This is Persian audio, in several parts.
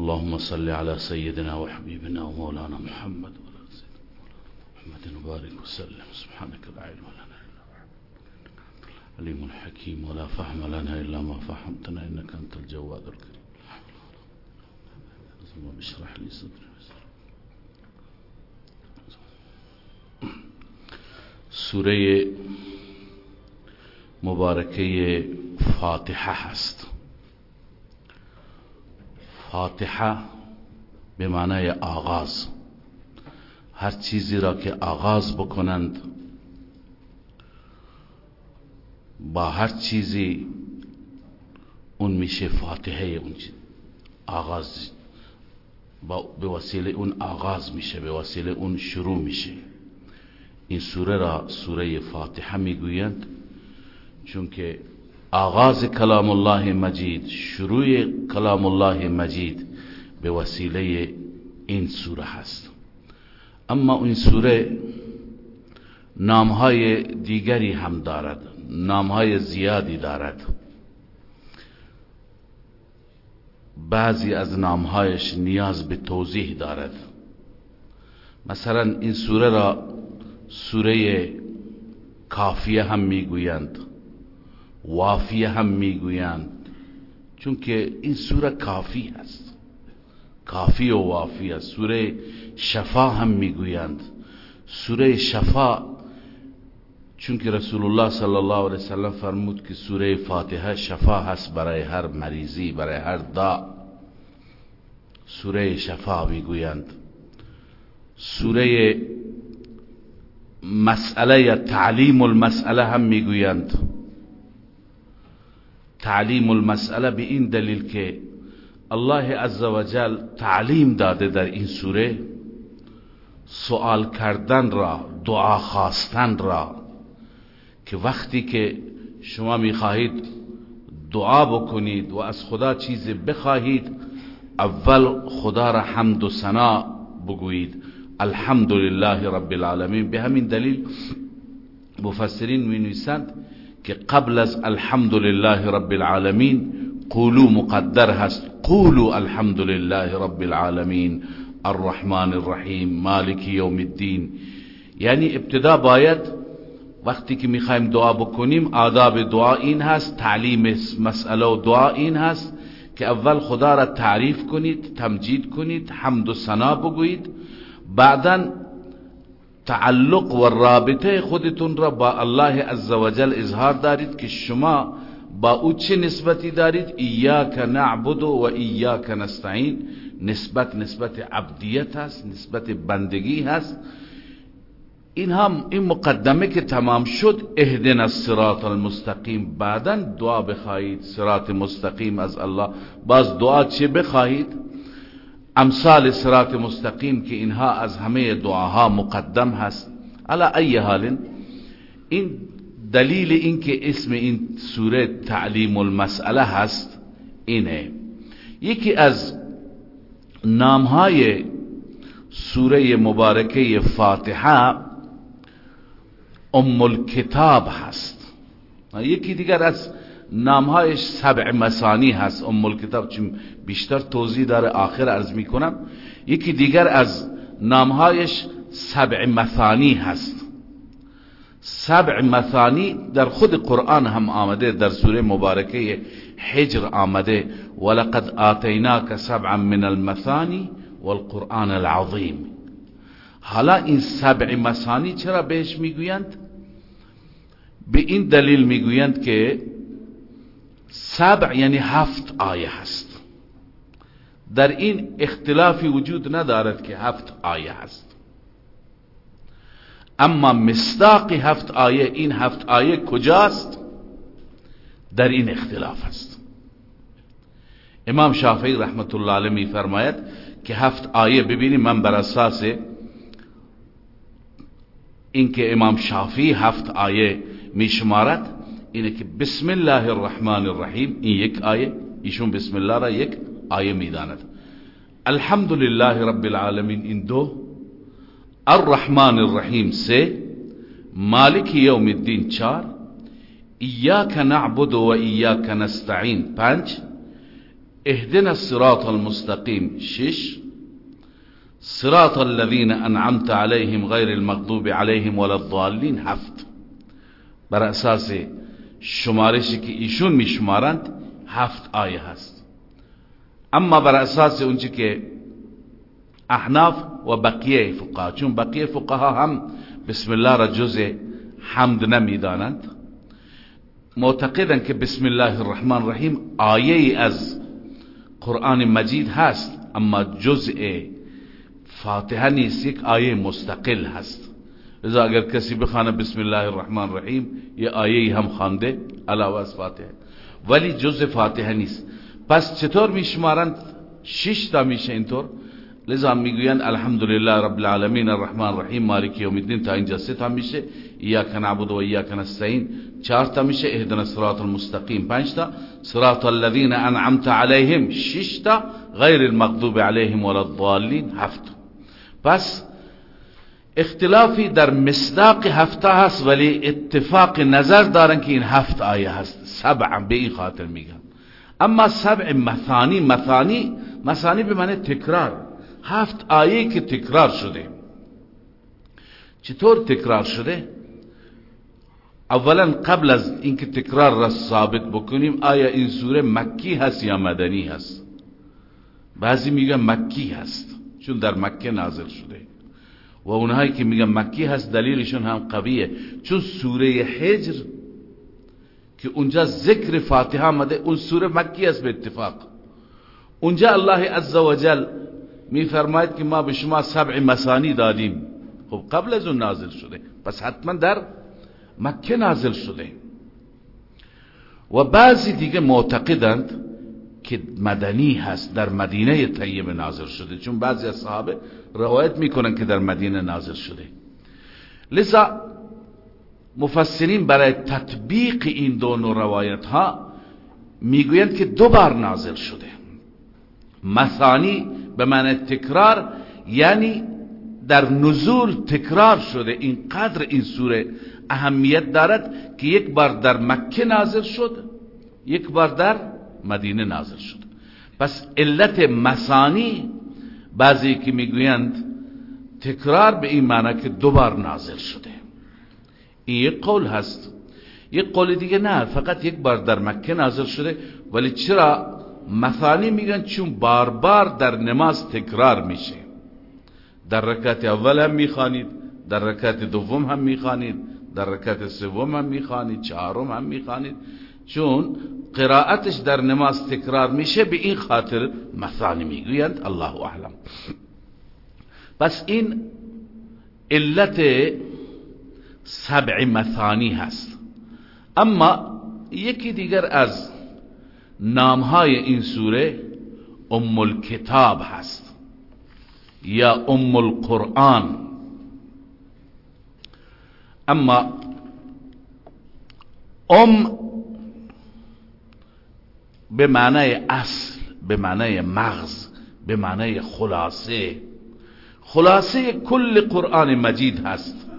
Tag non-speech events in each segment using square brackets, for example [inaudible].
اللهم صل على سيدنا وحبيبنا ومولانا محمد وعلى محمد وبارك وسلم. سبحانك لا علم لنا إلا عليم الحكيم ولا فهم لنا إلا ما فهمتنا. إنك أنت الجواد الكريم. اللهم اشرح لي صدري سورة مبارکه فاتحه هست. فاتحه به معنای آغاز. هر چیزی را که آغاز بکنند با هر چیزی اون میشه فاتحه اون آغاز با به وسیله اون آغاز میشه به وسیله اون شروع میشه. این سوره را سوره فاتحه می‌گویند چون که آغاز کلام الله مجید شروع کلام الله مجید به وسیله این سوره هست. اما این سوره نامهای دیگری هم دارد نامهای زیادی دارد. بعضی از نامهایش نیاز به توضیح دارد. مثلا این سوره را سوره کافیه هم می‌گویند. وافیه هم می‌گویند. چون که این سوره کافی هست کافی و وافی است. سوره شفا هم می‌گویند. سوره شفا چون که رسول الله صلی الله علیه وسلم فرمود که سوره فاتحه شفا هست برای هر مریضی برای هر دا سوره شفا می‌گویند. سوره مسئله یا تعلیم المسئله هم می‌گویند. تعلیم المسئله به این دلیل که الله عزوجل تعلیم داده در این سوره سوال کردن را دعا خواستن را که وقتی که شما می‌خواهید دعا بکنید و از خدا چیزی بخواهید اول خدا را حمد و ثنا بگویید. الحمد لله رب العالمین. به همین دلیل مفسرین می نویسند که قبل از الحمد لله رب العالمین قولو مقدر هست. قولو الحمد لله رب العالمین. الرحمن الرحیم مالک یوم الدین. یعنی ابتدا باید وقتی که می‌خوایم دعا بکنیم آداب دعا این هست تعلیم مسئله و دعا این هست که اول خدا را تعریف کنید تمجید کنید حمد و ثنا بگویید. بعدا تعلق و رابطه خودتون را با الله عزوجل اظهار دارید که شما با او چه نسبتی دارید؟ ایاک نعبد و ایاک نستعین. نسبت نسبت عبدیت هست نسبت بندگی هست. این هم این مقدمه که تمام شد اهدنا الصراط المستقیم. بعدا دعا بخواهید. صراط مستقیم از الله. باز دعا چه بخواهید؟ امثال صراط مستقیم که اینها از همه دعاها مقدم هست. علا ای حال این دلیل این که اسم این سوره تعلیم المسئله هست اینه. یکی از نامهای سوره مبارکه فاتحه ام الکتاب هست. یکی دیگر از نامهایش سبع مسانی هست. ام الکتاب چون بیشتر توضیح داره آخر عرض می‌کنم. یکی دیگر از نامهایش سبع مثانی هست. سبع مثانی در خود قرآن هم آمده در سوره مبارکه حجر آمده. ولقد آتیناک سبعا من المثانی والقرآن العظیم. حالا این سبع مسانی چرا بهش می‌گویند؟ به این دلیل می‌گویند که سبع یعنی هفت آیه هست. در این اختلافی وجود ندارد که هفت آیه هست. اما مصداق هفت آیه این هفت آیه کجاست؟ در این اختلاف است امام شافعی رحمت الله علیه می فرماید که هفت آیه ببینیم من بر اساس اینکه امام شافعی هفت آیه می شمارد اینه که بسم الله الرحمن الرحیم این یک آیه ایشون بسم الله را یک آیه میداند الحمد لله رب العالمین این دو الرحمن الرحیم سه مالک یوم الدین چار ایاک نعبد و ایاک نستعین پنج اهدنا الصراط المستقیم شش صراط الذين أنعمت عليهم غير المغضوب عليهم ولا الضالين. هفت. بر أساس شمارشی که ایشون میشمارند هفت آیه هست. اما بر اساس اونچه که احناف و بقیه فقها چون بقیه فقها هم بسم الله را جز حمد نمی‌دانند معتقدن که بسم الله الرحمن الرحیم آیه از قرآن مجید هست اما جزء فاتحه نیست یک آیه مستقل هست. لذا اگر کسی بخانه بسم الله الرحمن الرحیم یه آیه هم خانده علاوه از فاتحه. ولی جز فاتحه نیست. پس چطور میشمارند؟ شش تا میشه اینطور. لذا می‌گویند الحمدلله رب العالمین الرحمن الرحیم مالک یوم الدین تا اینجا سه تا میشه. ایاک نعبد و ایاک نستعین. چهار تا میشه اهدنا الصراط المستقیم. پنج تا. صراط الذین انعمت علیهم. شش تا. غیر المغضوب علیهم ولا الضالین. هفت پس اختلافی در مصداق هفته هست ولی اتفاق نظر دارن که این هفت آیه هست. سبع به این خاطر میگن اما سبع مثانی مثانی مثانی به معنی تکرار. هفت آیه که تکرار شده. چطور تکرار شده؟ اولا قبل از اینکه تکرار را ثابت بکنیم آیا این سوره مکی هست یا مدنی هست؟ بعضی میگن مکی هست چون در مکه نازل شده. و اونهایی که میگن مکی هست دلیلشون هم قویه. چون سوره حجر که اونجا ذکر فاتحه آمده اون سوره مکی است به اتفاق. اونجا الله عزوجل میفرماید که ما به شما سبع مسانی دادیم. خب قبل از اون نازل شده. پس حتما در مکه نازل شده. و بعضی دیگه معتقدند که مدنی هست در مدینه طیبه نازل شده. چون بعضی از صحابه روایت می‌کنن که در مدینه نازل شده. لذا مفسرین برای تطبیق این دو نوع روایت ها می‌گویند که دو بار نازل شده. مثانی به معنی تکرار یعنی در نزول تکرار شده. اینقدر این سوره اهمیت دارد که یک بار در مکه نازل شد یک بار در مدینه نازل شد. پس علت مسانی بعضی که می‌گویند تکرار به این معنی که دوبار نازل شده. این یک قول هست. یک قول دیگه نه فقط یک بار در مکه نازل شده. ولی چرا مثانی میگن؟ چون بار بار در نماز تکرار میشه. در رکعت اول هم می‌خوانید در رکعت دوم هم می‌خوانید در رکعت سوم هم می‌خوانید چهارم هم می‌خوانید. چون قرائتش در نماز تکرار میشه به این خاطر مثانی می‌گویند. الله اعلم. پس این علت سبع مثانی هست. اما یکی دیگر از نامهای این سوره ام الکتاب هست. یا ام القرآن اما ام به معنای اصل به معنای مغز به معنای خلاصه. خلاصه کل قرآن مجید هست.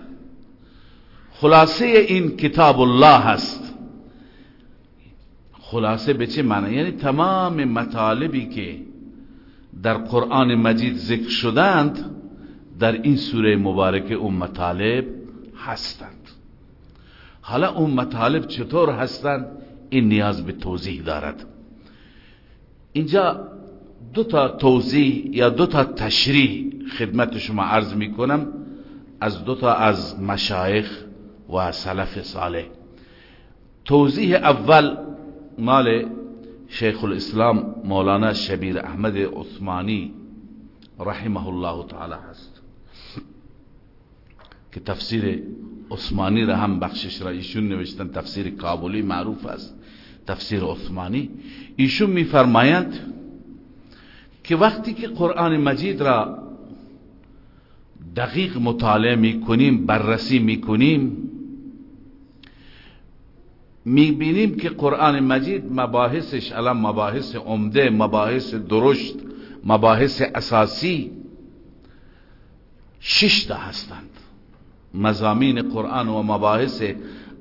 خلاصه این کتاب الله هست. خلاصه به چه معنی؟ یعنی تمام مطالبی که در قرآن مجید ذکر شدند در این سوره مبارکه اون مطالب هستند. حالا اون مطالب چطور هستند؟ این نیاز به توضیح دارد. اینجا دو تا توضیح یا دو تا تشریح خدمت شما عرض می کنم از دو تا از مشایخ و سلف صالح. توضیح اول مال شیخ الاسلام مولانا شبیر احمد عثمانی رحمه الله تعالی هست. که تفسیر عثمانی را هم بخشش را ایشون نوشتن. تفسیر کابلی معروف است. تفسیر عثمانی ایشون میفرمایند که وقتی که قرآن مجید را دقیق مطالعه می‌کنیم بررسی می‌کنیم می‌بینیم که قرآن مجید مباحثش الان مباحث عمده مباحث درشت مباحث اساسی شش تا هستند. مزامین قرآن و مباحث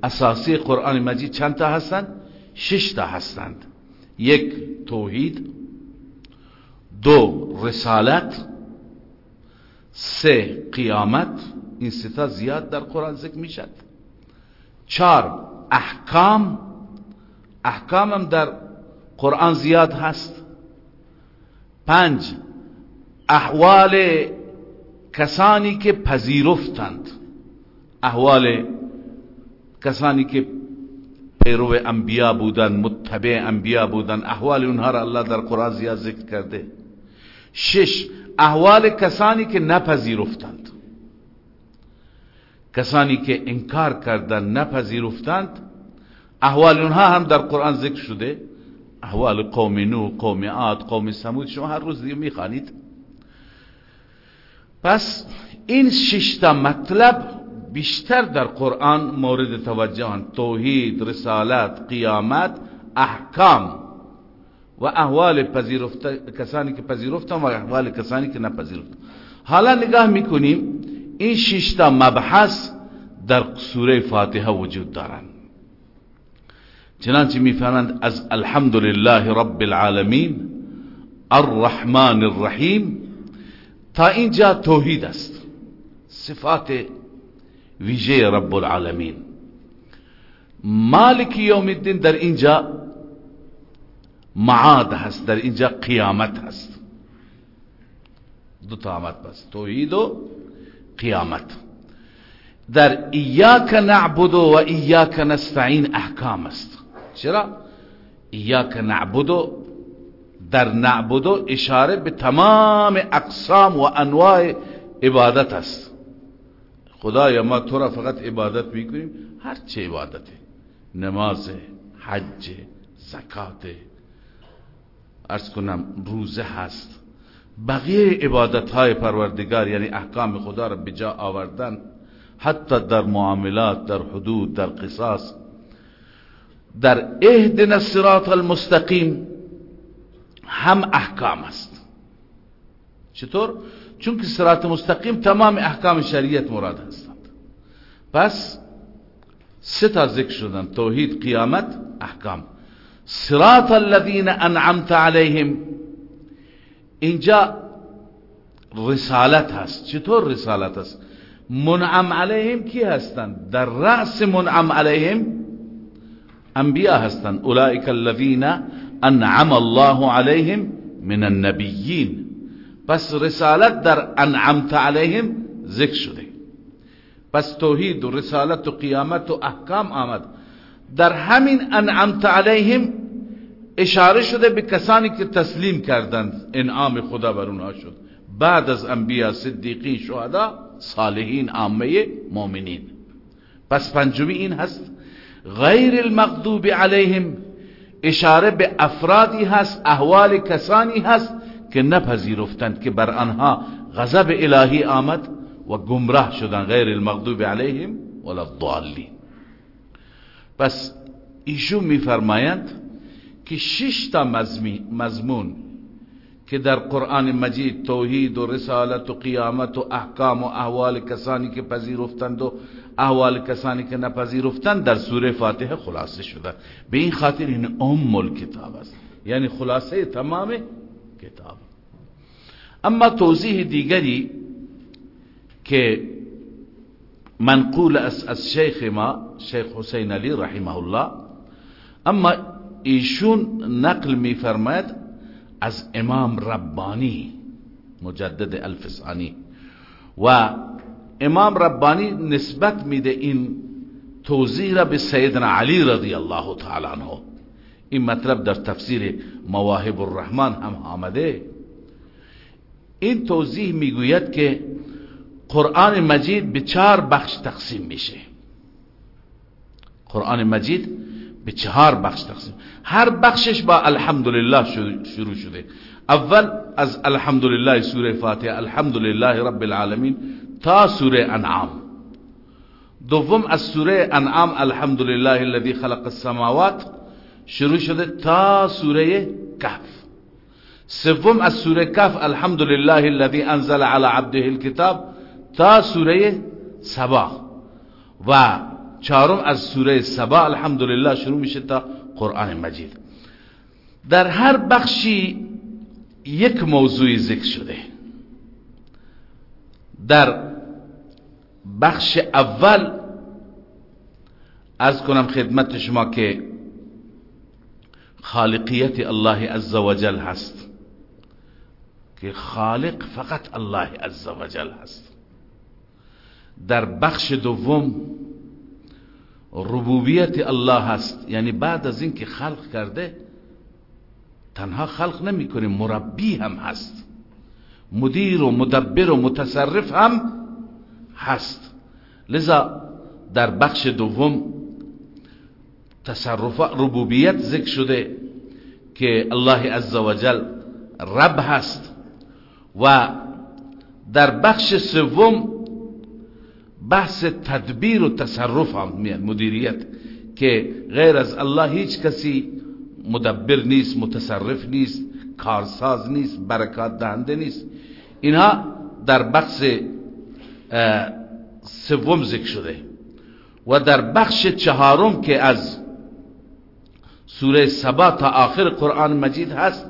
اساسی قرآن مجید چند تا هستند؟ شش تا هستند. یک توحید دو رسالت سه قیامت. این ستا زیاد در قرآن ذکر می‌شد. چهار احکام. احکام هم در قرآن زیاد هست. پنج احوال کسانی که پذیرفتند. احوال کسانی که پیرو انبیا بودن متبع انبیا بودن احوال اونها را الله در قرآن زیاد ذکر کرده. شش احوال کسانی که نپذیرفتند. کسانی که انکار کردن نپذیرفتند. احوال اونها هم در قرآن ذکر شده. احوال قوم نو قوم عاد قوم سمود شما هر روز دیگه می‌خوانید. پس این ششتا مطلب بیشتر در قرآن مورد توجه توحید رسالت قیامت احکام و احوال کسانی که پذیرفتن و احوال کسانی که نپذیرفتن. حالا نگاه می‌کنیم این ششتا مبحث در سوره فاتحه وجود دارند چنانچه می‌فهمند از الحمد لله رب العالمین الرحمن الرحیم تا اینجا توحید است. صفات ویژه رب العالمین مالک یوم الدین در اینجا معاد هست در اینجا قیامت هست. دو تا آمد بس توحید و قیامت. در ایاک نعبد و ایاک نستعین احکام است. چرا؟ ایاک نعبد در نعبد اشاره به تمام اقسام و انواع عبادت است. خدایا ما تو را فقط عبادت می‌کنیم. هر چه عبادته نماز حج زکات. ارز کنم روزه هست. بقیه عبادت های پروردگار یعنی احکام خدا را به جا آوردن حتی در معاملات در حدود در قصاص در اهدنا الصراط المستقیم هم احکام است. چطور؟ چون که مستقیم تمام احکام شریعت مراد هستند. پس سه تا ذکر شدن. توحید قیامت احکام. صراط الذين انعمت عليهم اینجا رسالت هست. چطور رسالت هست؟ منعم علیهم کی هستند در رأس منعم علیهم انبیاء هستند اولئک الذین انعم الله علیهم من النبیین. پس رسالت در انعمت علیهم ذکر شده. پس توحید و رسالت و قیامت و احکام آمد. در همین انعمت علیهم اشاره شده به کسانی که تسلیم کردند. انعام خدا بر اونها شد. بعد از انبیاء صدیقین شهدا صالحین عامه مؤمنین. پس پنجمی این هست. غیر المغضوب علیهم اشاره به افرادی هست احوال کسانی هست که نپذیرفتند که بر آنها غضب الهی آمد و گمراه شدن غیر المغضوب علیهم ولا الضالین. پس ایشون میفرمایند که شش تا مضمون که در قرآن مجید توحید و رسالت و قیامت و احکام و احوال کسانی که پذیرفتند و احوال کسانی که نپذیرفتند در سوره فاتحه خلاصه شده. به این خاطر این ام کتاب است. یعنی خلاصه تمام کتاب. اما توضیح دیگری که منقول از شیخ ما شیخ حسین علی رحمه الله اما ایشون نقل میفرماید از امام ربانی مجدد الفسانی. و امام ربانی نسبت میده این توضیح را به سیدنا علی رضی الله تعالی عنه این مطلب در تفسیر مواهب الرحمن هم آمده. این توضیح می‌گوید که قرآن مجید به چهار بخش تقسیم میشه. قرآن مجید به چهار بخش تقسیم. هر بخشش با الحمدلله شروع شده. اول از الحمدلله سوره فاتحه الحمدلله رب العالمین تا سوره انعام. دوم از سوره انعام الحمدلله الذي خلق السماوات شروع شده تا سوره کهف. سوم از سوره کهف الحمدلله الذي انزل على عبده الكتاب تا سوره سبا و چهارم از سوره سبا الحمدلله شروع میشه تا قرآن مجید. در هر بخشی یک موضوعی ذکر شده. در بخش اول از کنم خدمت شما که خالقیت الله عزوجل هست. که خالق فقط الله عزوجل هست. در بخش دوم ربوبیت الله هست. یعنی بعد از اینکه خلق کرده تنها خلق نمی‌کنه مربی هم هست. مدیر و مدبر و متصرف هم هست. لذا در بخش دوم تصرف ربوبیت ذکر شده که الله عزوجل رب هست و در بخش سوم بحث تدبیر و تصرف هم مدیریت که غیر از الله هیچ کسی مدبر نیست متصرف نیست کارساز نیست برکات دهنده نیست. اینها در بخش سوم ذکر شده. و در بخش چهارم که از سوره سبا تا آخر قرآن مجید هست.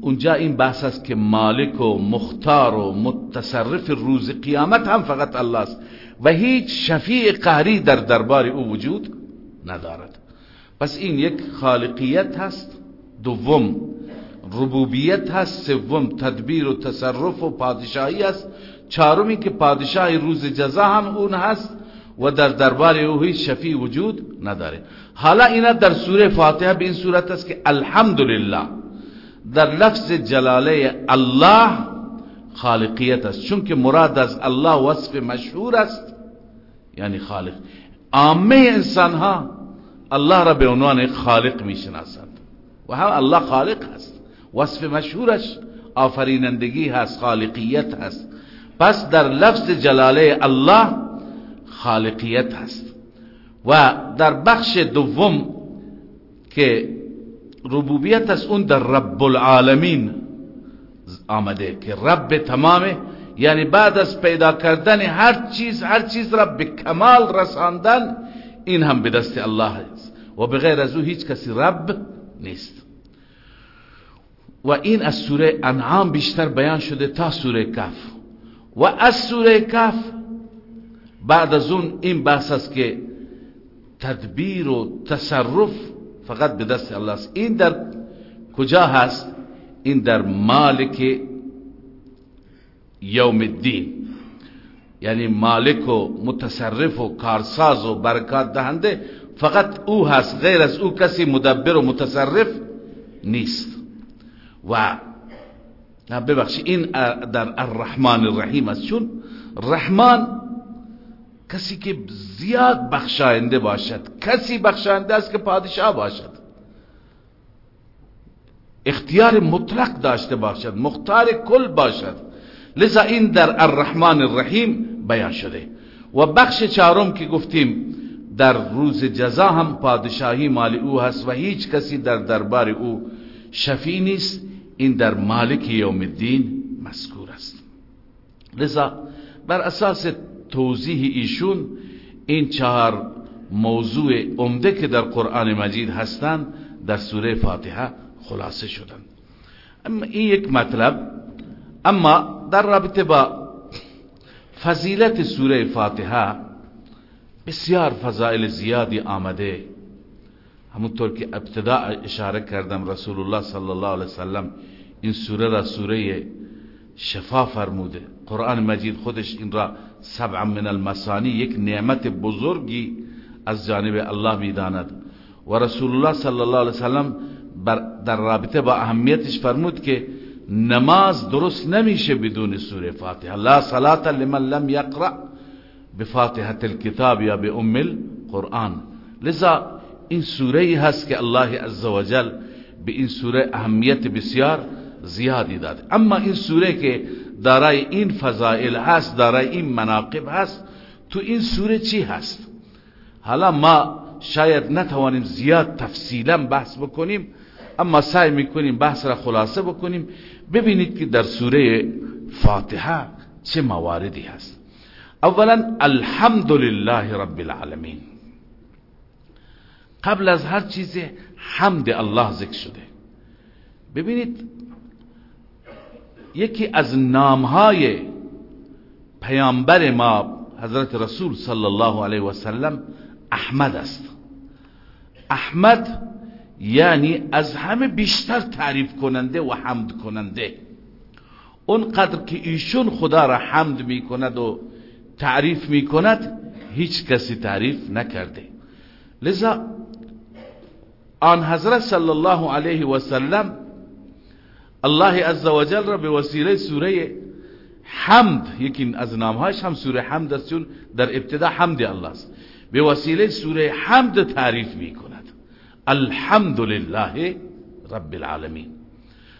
اونجا این بحث است که مالک و مختار و متصرف روز قیامت هم فقط الله است. و هیچ شفیع قهری در دربار او وجود ندارد. پس این یک خالقیت هست. دوم ربوبیت هست. سوم تدبیر و تصرف و پادشاهی است. چهارمی که پادشاه روز جزا هم اون هست. و در دربار او هیچ شفیع وجود نداره. حالا اینا در سوره فاتحه به این صورت است که الحمدلله در لفظ جلاله الله خالقیت است. چون که مراد از الله وصف مشهور است یعنی خالق. عامه انسان ها الله را به عنوان خالق می‌شناسند. و هم الله خالق هست. وصف مشهورش آفرینندگی هست خالقیت هست. پس در لفظ جلاله الله خالقیت هست. و در بخش دوم که ربوبیت است اون در رب العالمین آمده که رب تمامه. یعنی بعد از پیدا کردن هر چیز هر چیز را به کمال رساندن این هم به دست الله است. و بغیر از او هیچ کسی رب نیست. و این از سوره انعام بیشتر بیان شده تا سوره کف و از سوره کف بعد از اون این بحث است که تدبیر و تصرف فقط به دست الله است. این در کجا هست؟ این در مالک یوم الدین. یعنی مالک و متصرف و کارساز و برکات دهنده فقط او هست. غیر از او کسی مدبر و متصرف نیست. و ببخشی این در الرحمن الرحیم است. چون رحمان کسی که زیاد بخشاینده باشد کسی بخشاینده است که پادشاه باشد. اختیار مطلق داشته باشد مختار کل باشد. لذا این در الرحمن الرحیم بیان شده. و بخش چهارم که گفتیم در روز جزا هم پادشاهی مال او هست و هیچ کسی در دربار او شفی نیست. این در مالک یوم الدین مذکور است. لذا بر اساس توضیح ایشون این چهار موضوع عمده که در قرآن مجید هستند در سوره فاتحه خلاصه شدند اما این یک مطلب اما در رابطه با فضیلت سوره فاتحه بسیار فضائل زیادی آمده. همونطور که ابتدا اشاره کردم رسول الله صلی الله علیه وسلم این سوره را سوره شفا فرموده. قرآن مجید خودش این را سبع من المسانی یک نعمت بزرگی از جانب الله می‌داند. و رسول الله صلی الله علیه وسلم در رابطه با اهمیتش فرمود که نماز درست نمیشه بدون سوره فاتحه. لا صلاة لمن لم يقرأ بفاتحه الكتاب یا به القرآن. لذا این سوره هست که الله عزوجل به این سوره اهمیت بسیار زیادی داده. اما این سوره که دارای این فضائل هست دارای این مناقب هست تو این سوره چی هست؟ حالا ما شاید نتوانیم زیاد تفصیلا بحث بکنیم اما سعی می‌کنیم بحث را خلاصه بکنیم. ببینید که در سوره فاتحه چه مواردی هست. اولا الحمد لله رب العالمین. قبل از هر چیز حمد الله ذکر شده. ببینید یکی از نامهای پیامبر ما حضرت رسول صلی الله علیه و سلم احمد است. احمد یعنی از همه بیشتر تعریف کننده و حمد کننده. اونقدر که ایشون خدا را حمد می کند و تعریف می کند هیچ کسی تعریف نکرده. لذا آن حضرت صلی الله علیه و سلم الله عزوجل را به وسیله سوره حمد یکی از نامهایش هم سوره حمد است چون در ابتدا حمد الله است. به وسیله سوره حمد تعریف می کند الحمد لله رب العالمین.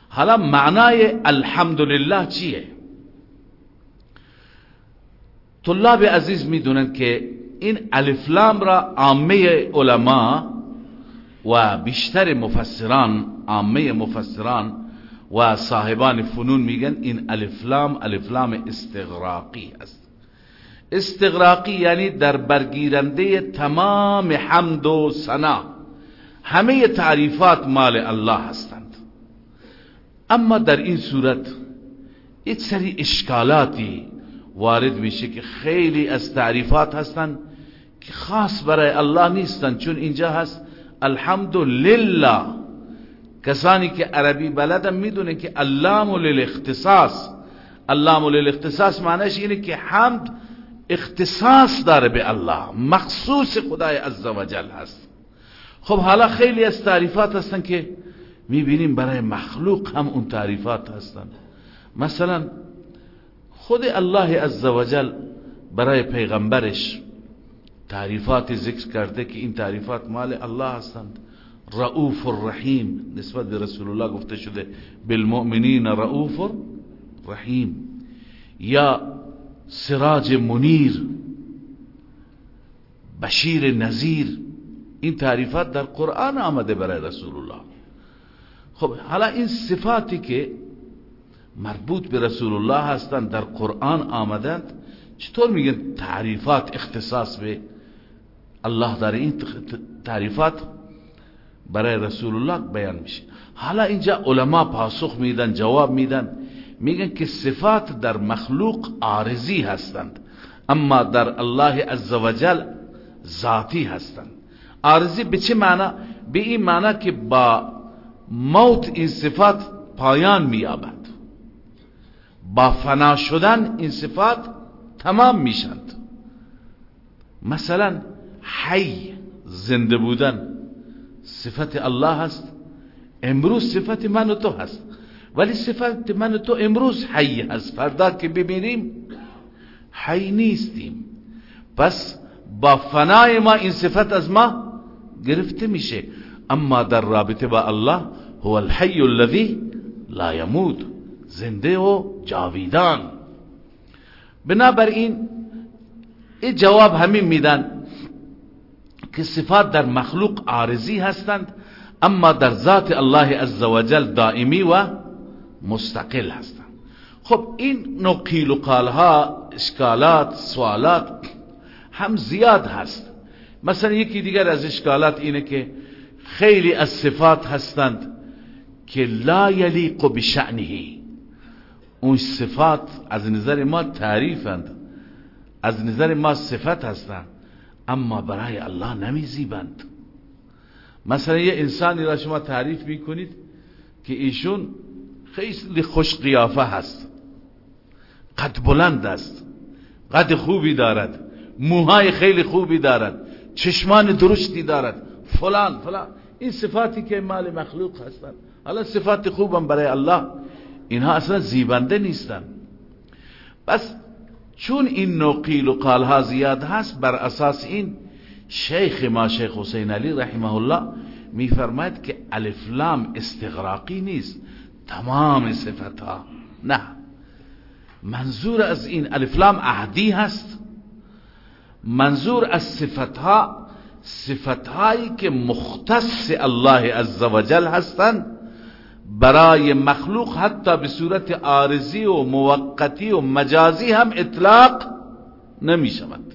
حالا معنای الحمد لله چیه؟ طلاب عزیز می‌دونند که این الفلام را عامه علما و بیشتر مفسران عامه مفسران و صاحبان فنون میگن این الفلام الفلام استغراقی است. استغراقی یعنی در برگیرنده تمام حمد و ثنا. همه تعریفات مال الله هستند. اما در این صورت یک سری اشکالاتی وارد میشه که خیلی از تعریفات هستند که خاص برای الله نیستند چون اینجا هست الحمد لله کسانی که عربی بلدن می‌دونه که اللام للاختصاص. اللام للاختصاص معنیش اینه که حمد اختصاص داره به الله. مخصوص خدای عزوجل هست. خب حالا خیلی از تعریفات هستن که می‌بینیم برای مخلوق هم اون تعریفات هستن. مثلا خود الله عزوجل برای پیغمبرش تعریفات ذکر کرده که این تعریفات مال الله هستند. رؤوف الرحیم. نسبت به رسول الله گفته شده بالمؤمنین رؤوف رحیم یا سراج منیر بشیر نذیر. این تعریفات در قرآن آمده برای رسول الله. خب حالا این صفاتی که مربوط به رسول الله هستند در قرآن آمدند چطور میگن تعریفات اختصاص به الله داره؟ این تعریفات برای رسول الله بیان میشه. حالا اینجا علما پاسخ میدن جواب میدن. میگن که صفات در مخلوق عارضی هستند اما در الله عزوجل ذاتی هستند. عارضی به چه معنا؟ به این معنا که با موت این صفات پایان مییابد. با فنا شدن این صفات تمام میشند مثلا حی زنده بودن. صفت الله هست امروز صفت من و تو هست. ولی صفت من و تو امروز حی هست. فردا که ببینیم حی نیستیم. پس با فنای ما این صفت از ما گرفته میشه. اما در رابطه با الله هو الحی الذی لا یموت زنده و جاویدان. بنابراین این جواب همین میدن که صفات در مخلوق عارضی هستند اما در ذات الله عزوجل دائمی و مستقل هستند. خب این نوع قیل و قالها اشکالات سوالات هم زیاد هست. مثلا یکی دیگر از اشکالات اینه که خیلی از صفات هستند که لا یلیق بشعنه اون صفات از نظر ما تعریفند از نظر ما صفت هستند. اما برای الله نمیزیبند. مثلا یه انسانی را شما تعریف می‌کنید که ایشون خیلی خوش قیافه هست. قد بلند است. قد خوبی دارد. موهای خیلی خوبی دارد. چشمان درشتی دارد. فلان فلان. این صفاتی که مال مخلوق هستند. حالا صفات خوبم برای الله. اینها اصلا زیبنده نیستن بس چون این نوع قیل و قالها زیاد هست بر اساس این شیخ ما شیخ حسین علی رحمه الله میفرماید که الفلام استغراقی نیست. تمام صفت ها نه. منظور از این الفلام عهدی هست. منظور از صفت ها صفت هایی که مختص الله عزوجل هستند برای مخلوق حتی به صورت عارضی و موقتی و مجازی هم اطلاق نمی شود.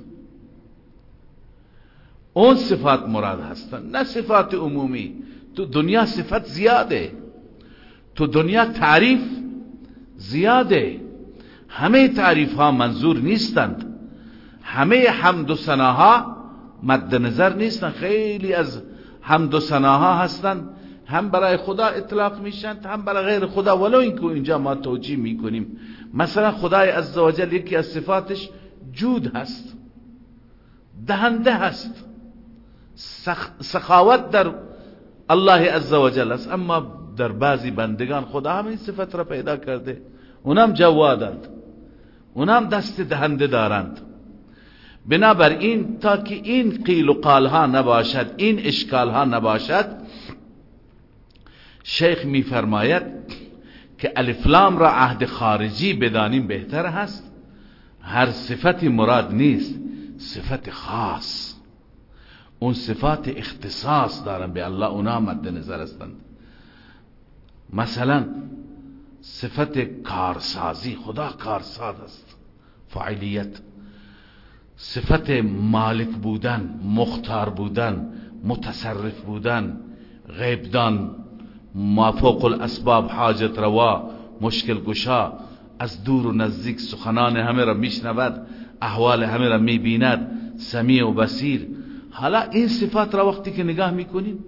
اون صفات مراد هستند نه صفات عمومی. تو دنیا صفت زیاده. تو دنیا تعریف زیاده. همه تعریف ها منظور نیستند. همه حمد و سناها مد نظر نیستند خیلی از حمد و سناها هستند هم برای خدا اطلاق میشن هم برای غیر خدا. ولو اینکه اینجا ما توجیه می‌کنیم. مثلا خدای عزوجل یکی از صفاتش جود هست. دهنده هست. سخاوت در الله عزوجل است. اما در بعضی بندگان خدا هم این صفت را پیدا کرده. اونم جوادند. اونم دست دهنده دارند. بنابراین تا که این قیل و قالها نباشد این اشکالها نباشد شیخ میفرماید که الفلام را عهد خارجی بدانیم بهتر هست. هر صفتی مراد نیست صفت خاص. اون صفات اختصاص دارن به الله اونا مد نظر هستند. مثلا صفت کارسازی خدا کارساز است. فعالیت صفت مالک بودن مختار بودن متصرف بودن غیبدان موافق الاسباب حاجت روا مشکل گشا از دور و نزدیک سخنان همه را میشنود احوال همه را می‌بیند سمیع و بسیر حالا این صفات را وقتی که نگاه می‌کنیم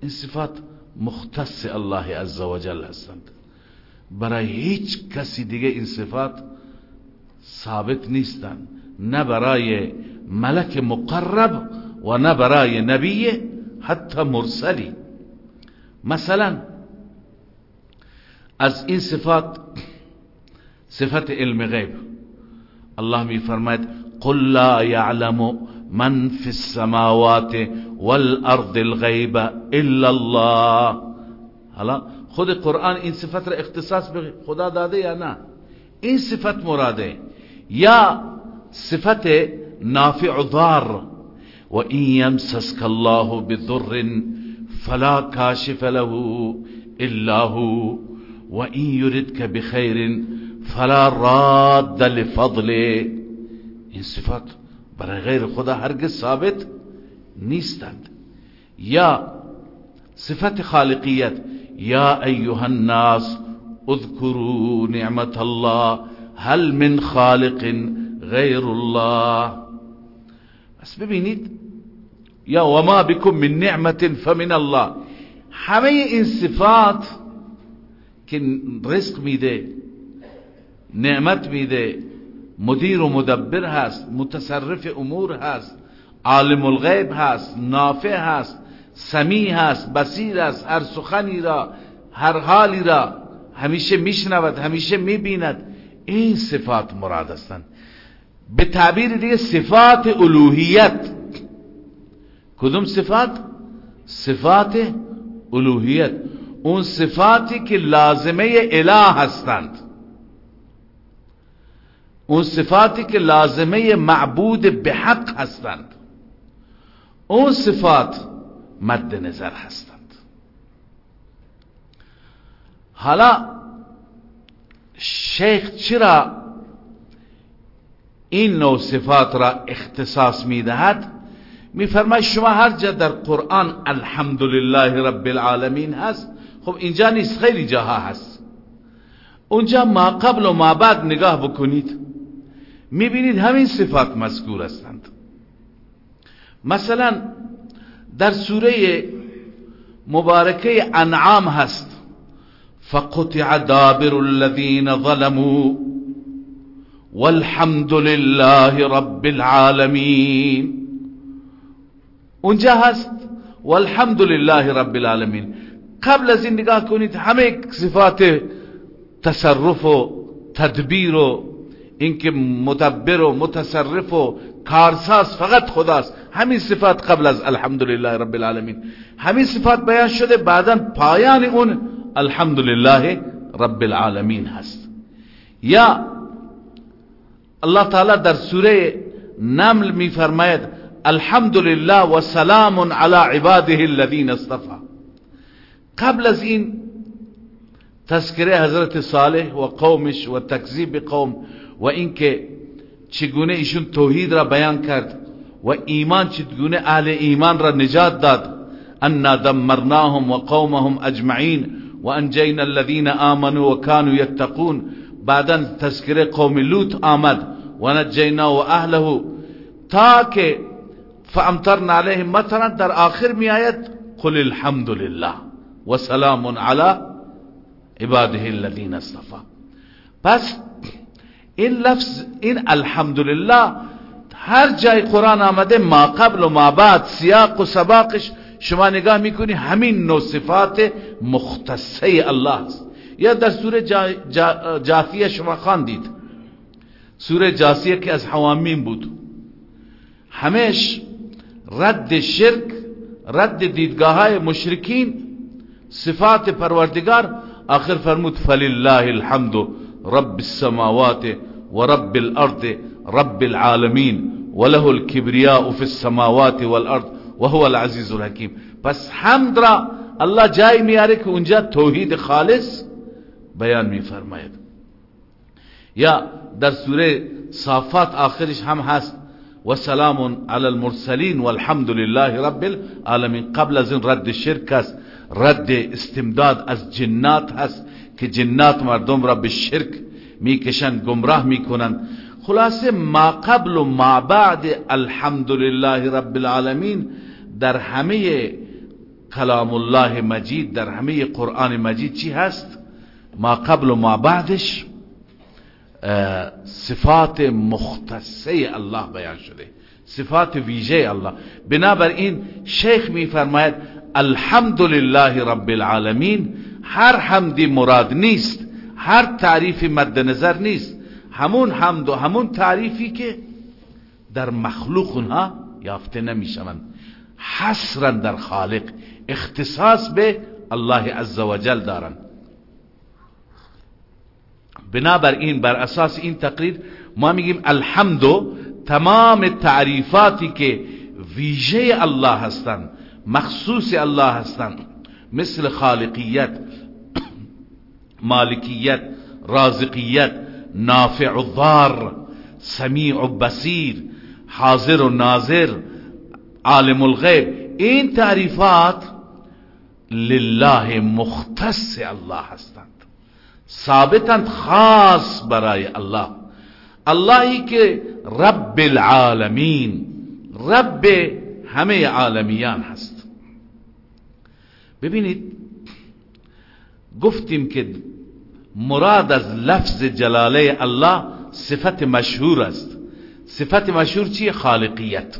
این صفات مختص الله عزوجل هستند. برای هیچ کسی دیگه این صفات ثابت نیستند. نه برای ملک مقرب و نه برای نبی حتی مرسلی. مثلا از این صفات صفت علم غیب. الله می فرماید قل لا يعلم من في السماوات والارض الغیب الا الله. حالا خود قرآن این صفت را اختصاص به خدا داده یا نه؟ این صفت مراده. یا صفت نافع ضار. و این یمسسک الله بضر فلا كاشف له إلا هو. وإن يردك بخير فلا راد لفضله. این صفات برای غیر خدا هرگز ثابت نیستند. یا صفت خالقیت یا ایها الناس اذكروا نعمت الله. هل من خالق غیر الله؟ بس ببینید یا وما بكم من نعمت فمن الله. همه این صفات که رزق میده نعمت میده مدیر و مدبر هست متصرف امور هست عالم الغیب هست نافع هست سمیع هست بسیر است هر سخنی را هر حالی را همیشه میشنود همیشه می‌بیند. این صفات مراد هستند. به تعبیر دیگه صفات الوهیت. کدوم صفات؟ صفات الوهیت. اون صفاتی که لازمه اله هستند. اون صفاتی که لازمه معبود به حق هستند. اون صفات مد نظر هستند. حالا شیخ چرا این نوع صفات را اختصاص می‌دهد؟ میفرماید شما هر جا در قرآن الحمدلله رب العالمین هست خب اینجا نیست خیلی جاها هست. اونجا ما قبل و ما بعد نگاه بکنید می‌بینید همین صفات مذکور هستند. مثلا در سوره مبارکه انعام هست فقطع دابر الذين ظلموا والحمد لله رب العالمین. اونجا هست. والحمد لله رب العالمین. قبل از این نگاه کنید همه صفات تصرف و تدبیر و اینکه مدبر و متصرف و کارساز فقط خداست. همین صفات قبل از الحمدلله رب العالمین. همین صفات بیان شده بعدا پایان اون الحمدلله رب العالمین هست. یا الله تعالی در سوره نمل میفرماید الحمدلله و سلام علی عباده الذین اصطفى قبل از این تذکره حضرت صالح و قومش و تکذیب قوم و اینکه چگونه ایشون توحید را بیان کرد و ایمان چگونه أهل ایمان را نجات داد انا دمرناهم و قومهم اجمعین و انجینا الذين آمنوا و كانوا يتقون بعدا تذکره قوم لوط آمد و نجینا و اهله تا که فامطرنا علیهم مطرا. در آخر می آید قل الحمد لله و سلام علی عباده الذين اصطفى پس این لفظ این الحمدلله هر جای قرآن آمده ما قبل و ما بعد سیاق و سباقش شما نگاه می‌کنی همین نو صفات مختصه الله است. یا در سوره جا جاثیه شما خواندید. سوره جاثیه که از حوامین بود. همش رد شرک رد دیدگاه مشرکین صفات پروردگار. آخر فرمود فلله الحمد رب السماوات ورب الارض رب العالمين وله الكبرياء في السماوات والارض وهو العزيز الحكيم پس حمد را الله جای میاره که اونجا توحید خالص بیان میفرماید. یا در سوره صافات آخرش هم هست و سلام علی المرسلین والحمد لله رب العالمین. قبل از این رد شرک است رد استمداد از جنات هست که جنات مردم را به شرک می‌کشن گمراه می‌کنن خلاصه ما قبل و ما بعد الحمدلله رب العالمین در همه کلام الله مجید در همه قرآن مجید چی هست؟ ما قبل و ما بعدش. صفات مختصه الله بیان شده. صفات ویژه الله. بنابراین شیخ میفرماید الحمدلله رب العالمین هر حمدی مراد نیست هر تعریفی مد نظر نیست. همون حمد و همون تعریفی که در مخلوق اونها یافته نمی‌شوند. حسرا در خالق اختصاص به الله عزوجل دارند. بنابراین بر اساس این تقریر ما میگیم الحمد تمام تعریفاتی که ویژه الله هستند مخصوص الله هستند مثل خالقیت مالکیت رازقیت نافع و ضار سمیع و بصیر حاضر و ناظر عالم الغیب این تعریفات لله مختص الله هستند. ثابتند خاص برای الله. اللهی که رب العالمین رب همه عالمیان هست. ببینید گفتیم که مراد از لفظ جلاله الله صفت مشهور است. صفت مشهور چیه؟ خالقیت.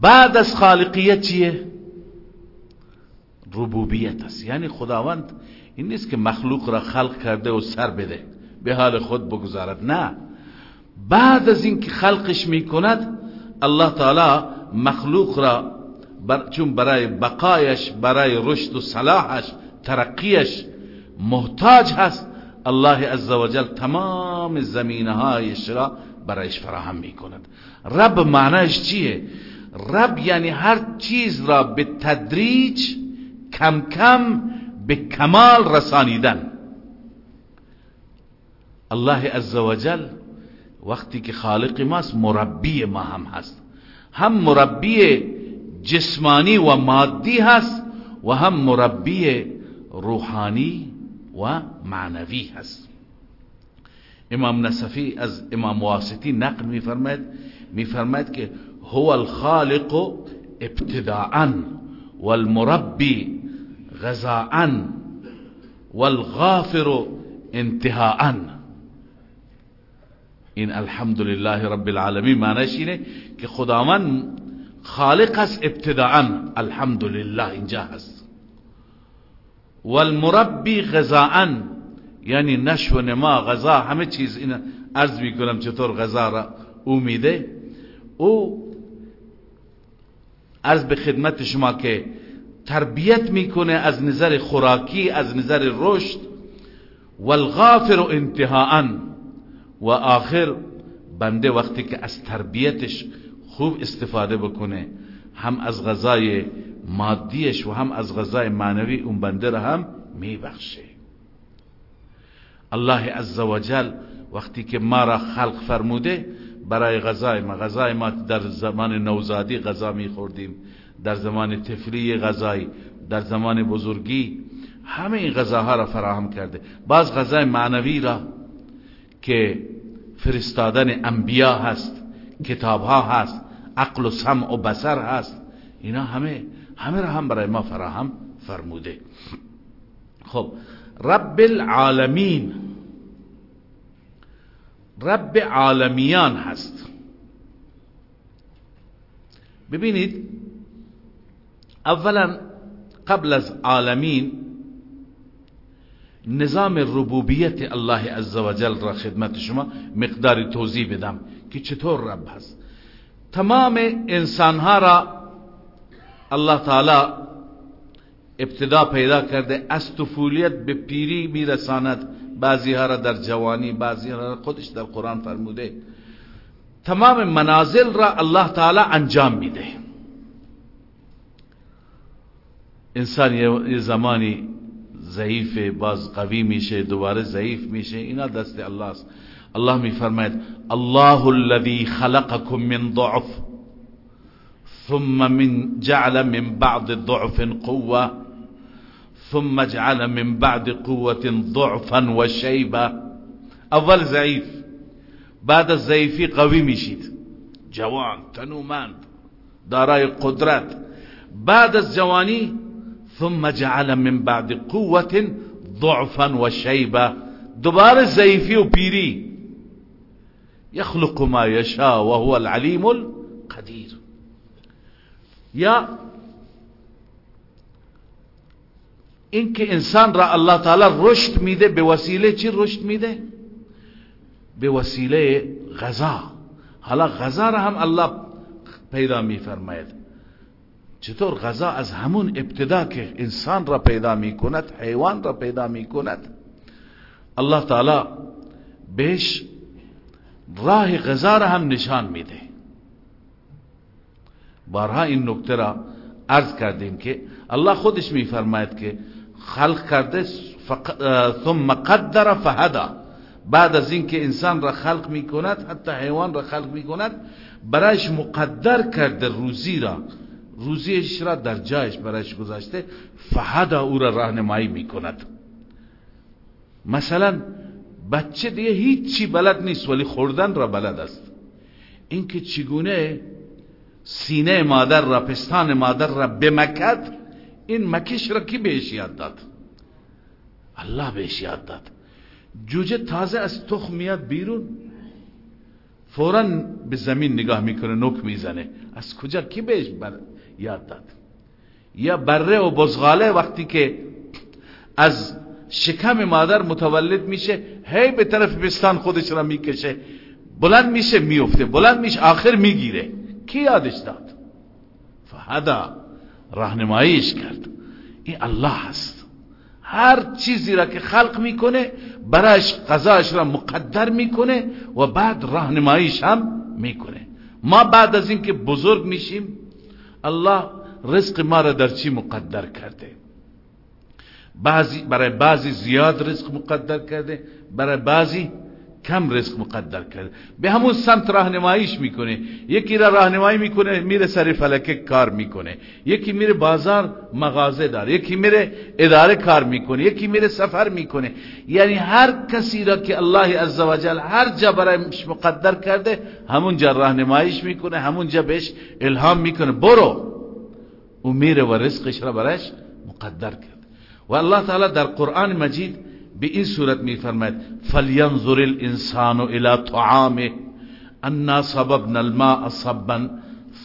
بعد از خالقیت چیه؟ ربوبیت است. یعنی خداوند این نیست که مخلوق را خلق کرده و سر بده به حال خود بگذارد نه. بعد از اینکه خلقش می‌کند الله تعالی مخلوق را بر چون برای بقایش برای رشد و صلاحش ترقیش محتاج هست الله عزوجل تمام زمینه هایش را برایش فراهم می کند رب معنیش چیه؟ رب یعنی هر چیز را به تدریج کم کم به کمال رسانیدن. الله عزوجل وقتی که خالق ماست مربی ما هم هست. هم مربی جسمانی و مادی هست و هم مربی روحانی و معنوی هست. امام نصفی از امام واسطی نقل میفرماید میفرماید که هو الخالق ابتداءا والمربی غذاء والغافر انتهاء. این الحمدلله رب العالمین معنیش اینه که خداوند خالق است ابتداعا الحمدلله اینجا هست والمربی غذاء یعنی نشو نما غذا همه چیز. این عرض میکنم چطور غذا را أو میده. أو عرض به خدمت شما که تربیت می‌کنه از نظر خوراکی از نظر رشد. والغافر انتهاء و آخر بنده وقتی که از تربیتش خوب استفاده بکنه هم از غذای مادیش و هم از غذای معنوی اون بنده را هم میبخشه. الله عزوجل وقتی که ما را خلق فرموده برای غذای ما غذای ما در زمان نوزادی غذا میخوردیم. در زمان تفلی غذای در زمان بزرگی همه این غذاها را فراهم کرده. باز غذای معنوی را که فرستادن انبیا هست کتاب ها هست عقل و سمع و بسر هست اینا همه همه را هم برای ما فراهم فرموده. خب رب العالمین رب عالمیان هست. ببینید اولا قبل از عالمین نظام ربوبیت الله عزوجل را خدمت شما مقداری توضیح بدم که چطور رب هست. تمام انسانها را الله تعالی ابتدا پیدا کرده از طفولیت به پیری میرساند. بعضی ها را در جوانی بعضی ها را خودش در قرآن فرموده. تمام منازل را الله تعالی انجام میده. انسان یه زمانی ضعیف باز قوی میشه دوباره ضعیف میشه اینا دست الله است الله میفرماید الله الذي خلقكم من ضعف ثم من جعل من بعد ضعف قوة ثم جعل من بعد قوة ضعفا وشيبة اول ضعیف بعد از ضعیفی قوی میشید. جوان تنومند دارای قدرت. بعد از جوانی ثم جعل من بعد قوة ضعفا وشيبة دوباره ضعیفی و یخلق ما یشا و هو العلیم القدیر یا اینکه انسان را الله تعالی رشد میده به وسیله رشد میده؟ به وسیله غذا. حالا غذا الله پیدا میفرماید. چطور غذا از همون ابتدا که انسان را پیدا می‌کند حیوان را پیدا می‌کند الله تعالی بهش راه غذا را هم نشان میده. بارها این نکته را عرض کردیم که الله خودش میفرماید که خلق کرده ثم قدر فهدا. بعد از اینکه انسان را خلق می‌کند حتی حیوان را خلق می‌کند برایش مقدر کرده روزی را روزیش را در جایش برایش گذاشته فهدا او را راهنمایی می‌کند. مثلا بچه دیگه هیچی بلد نیست ولی خوردن را بلد است. اینکه چگونه سینه مادر را پستان مادر را بمکد این مکش را کی بهش یاد داد؟ الله بهش یاد داد. جوجه تازه از تخم میاد بیرون. فورا به زمین نگاه می‌کنه نوک می‌زنه. از کجا؟ کی بهش یاد داد. یا بره و بزغاله وقتی که از شکم مادر متولد میشه هی به طرف بستان خودش را می‌کشه. بلند میشه میفته. بلند میشه آخر می‌گیره. کی یادش داد؟ فهدا راهنماییش کرد. این الله هست. هر چیزی را که خلق می‌کنه برایش قضاش را مقدر می‌کنه و بعد راهنماییش هم می‌کنه. ما بعد از اینکه بزرگ میشیم الله رزق ما را در چی مقدر کرده؟ بعضی برای بعضی زیاد رزق مقدر کرده برای بعضی کم رزق مقدر کرده به همون سمت راهنماییش می‌کنه. یکی را راهنمایی می‌کنه میره سر فلکه کار می‌کنه. یکی میره بازار مغازه دار. یکی میره اداره کار می‌کنه. یکی میره سفر می‌کنه. یعنی هر کسی را که الله عزوجل هر جا برایش مقدر کرده همون جا راهنماییش می‌کنه همون جا بهش الهام می‌کنه. برو. او میره و رزقش را برش مقدر کرد. و الله تعالی در قرآن مجید به این صورت میفرماید فلینظر الإنسان إلى طعامه. أنا صببنا الماء صبا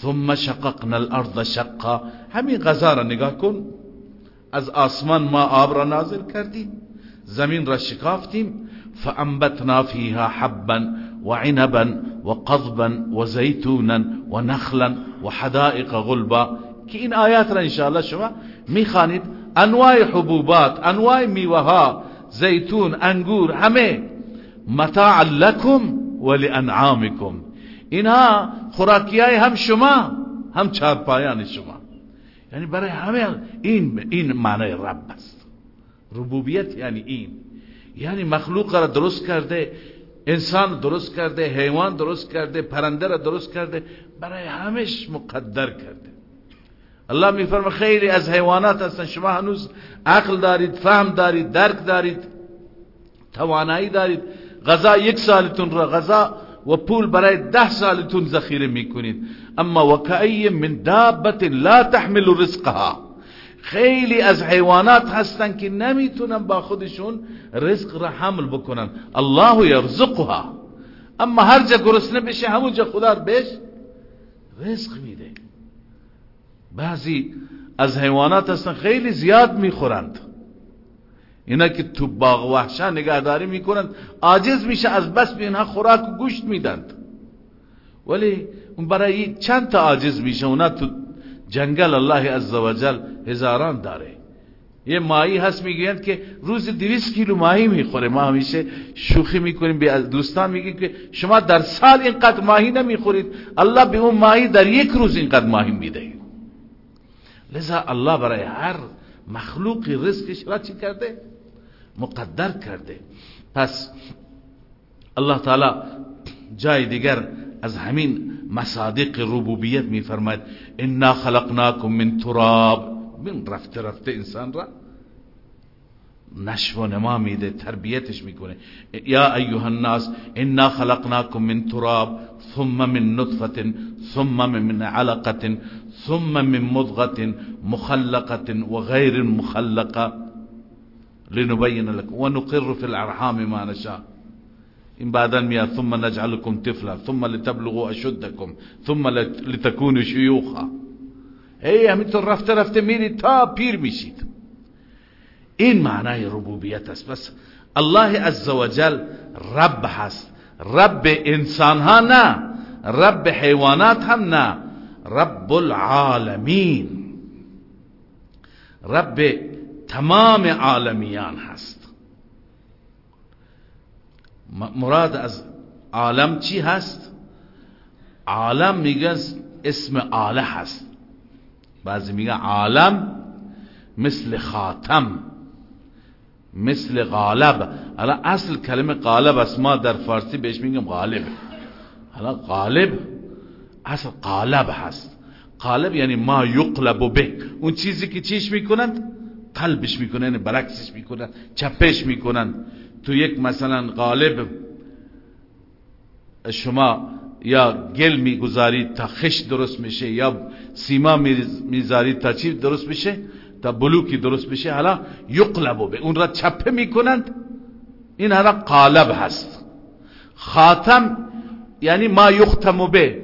ثم شققنا الأرض شقا. همین غذا را نگاه کن. از آسمان ما آب را نازل کردیم. زمین را شکافتیم. فأنبتنا فيها حبا وعنبا وقضبا وزيتونا ونخلا وحدائق غلبا. که این آیات را انشاءالله شما میخوانید؟ انواع حبوبات انواع میوه ها زیتون انگور همه. متاع لکم ولانعامکم اینها خوراکی های هم شما هم چارپایان شما. یعنی برای همه این این معنی رب است. ربوبیت یعنی این. یعنی مخلوق را درست کرده انسان درست کرده حیوان درست کرده پرنده را درست کرده برای همش مقدر کرده. الله میفرما خیلی از حیوانات هستن. شما هنوز عقل دارید فهم دارید درک دارید توانایی دارید. غذا یک سالتون را غذا و پول برای ده سالتون ذخیره می‌کنید. اما وکعی من دابت لا تحمل رزقها. خیلی از حیوانات هستن که نمی‌تونن با خودشون رزق را حمل بکنن. الله یرزقها. اما هر جا گرسنه بشه همونجا خدا بهش رزق میده. بعضی از حیوانات هستن خیلی زیاد می‌خورند. اینا که تو باغ وحشا نگهداری می‌کنند عاجز میشه از بس به اینها خوراک و گوشت میدند. ولی اون برای چند تا عاجز میشه اونا تو جنگل الله عزوجل هزاران داره. یه ماهی هست می‌گویند که روز دویست کیلو ماهی می‌خوره. ما همیشه شوخی می‌کنیم به دوستان میگیم که شما در سال اینقدر ماهی نمی‌خورید. الله به اون ماهی در یک روز اینقدر ماهی میده. لذا الله برای هر مخلوقی رزقش را چی کرده؟ مقدر کرده. پس الله تعالی جای دیگر از همین مصادق ربوبیت میفرماید انا خلقناکم من تراب. من رفته رفته انسان را نشو نما میده تربیتش می‌کنه. یا ایها الناس انا خلقناکم من تراب ثم من نطفه ثم من علقه ثم من مضغة مخلقة وغير مخلقة لنبين لكم ونقر في الأرحام ما نشاء. این بعدا میاد ثم نجعلكم طفلا ثم لتبلغوا أشدكم ثم لتكونوا شيوخا. ای همینطور رفته رفته میرید تا میشید این معنای ربوبیت است. بس الله عزوجل رب هست. رب انسان ها رب حیوانات هم رب العالمین. رب تمام عالمیان هست. مراد از عالم چی هست؟ عالم میگه اسم آله هست. بعضی میگه عالم مثل خاتم مثل غالب. حالا اصل کلمه غالب است. ما در فارسی بهش میگیم غالب. حالا غالب اصل قالب هست. قالب یعنی ما یقلب به اون چیزی که چیش می‌کنند؟ قلبش می‌کنن یعنی برعکسش می‌کنن چپش می‌کنن تو یک مثلا غالب شما یا گل می‌گذارید تا خش درست میشه یا سیما می‌ذارید تا چی درست میشه؟ تا بلوکی درست بشه حالا یقلبو به اون را چپه می‌کنند. این حالا قالب هست. خاتم یعنی ما یختم به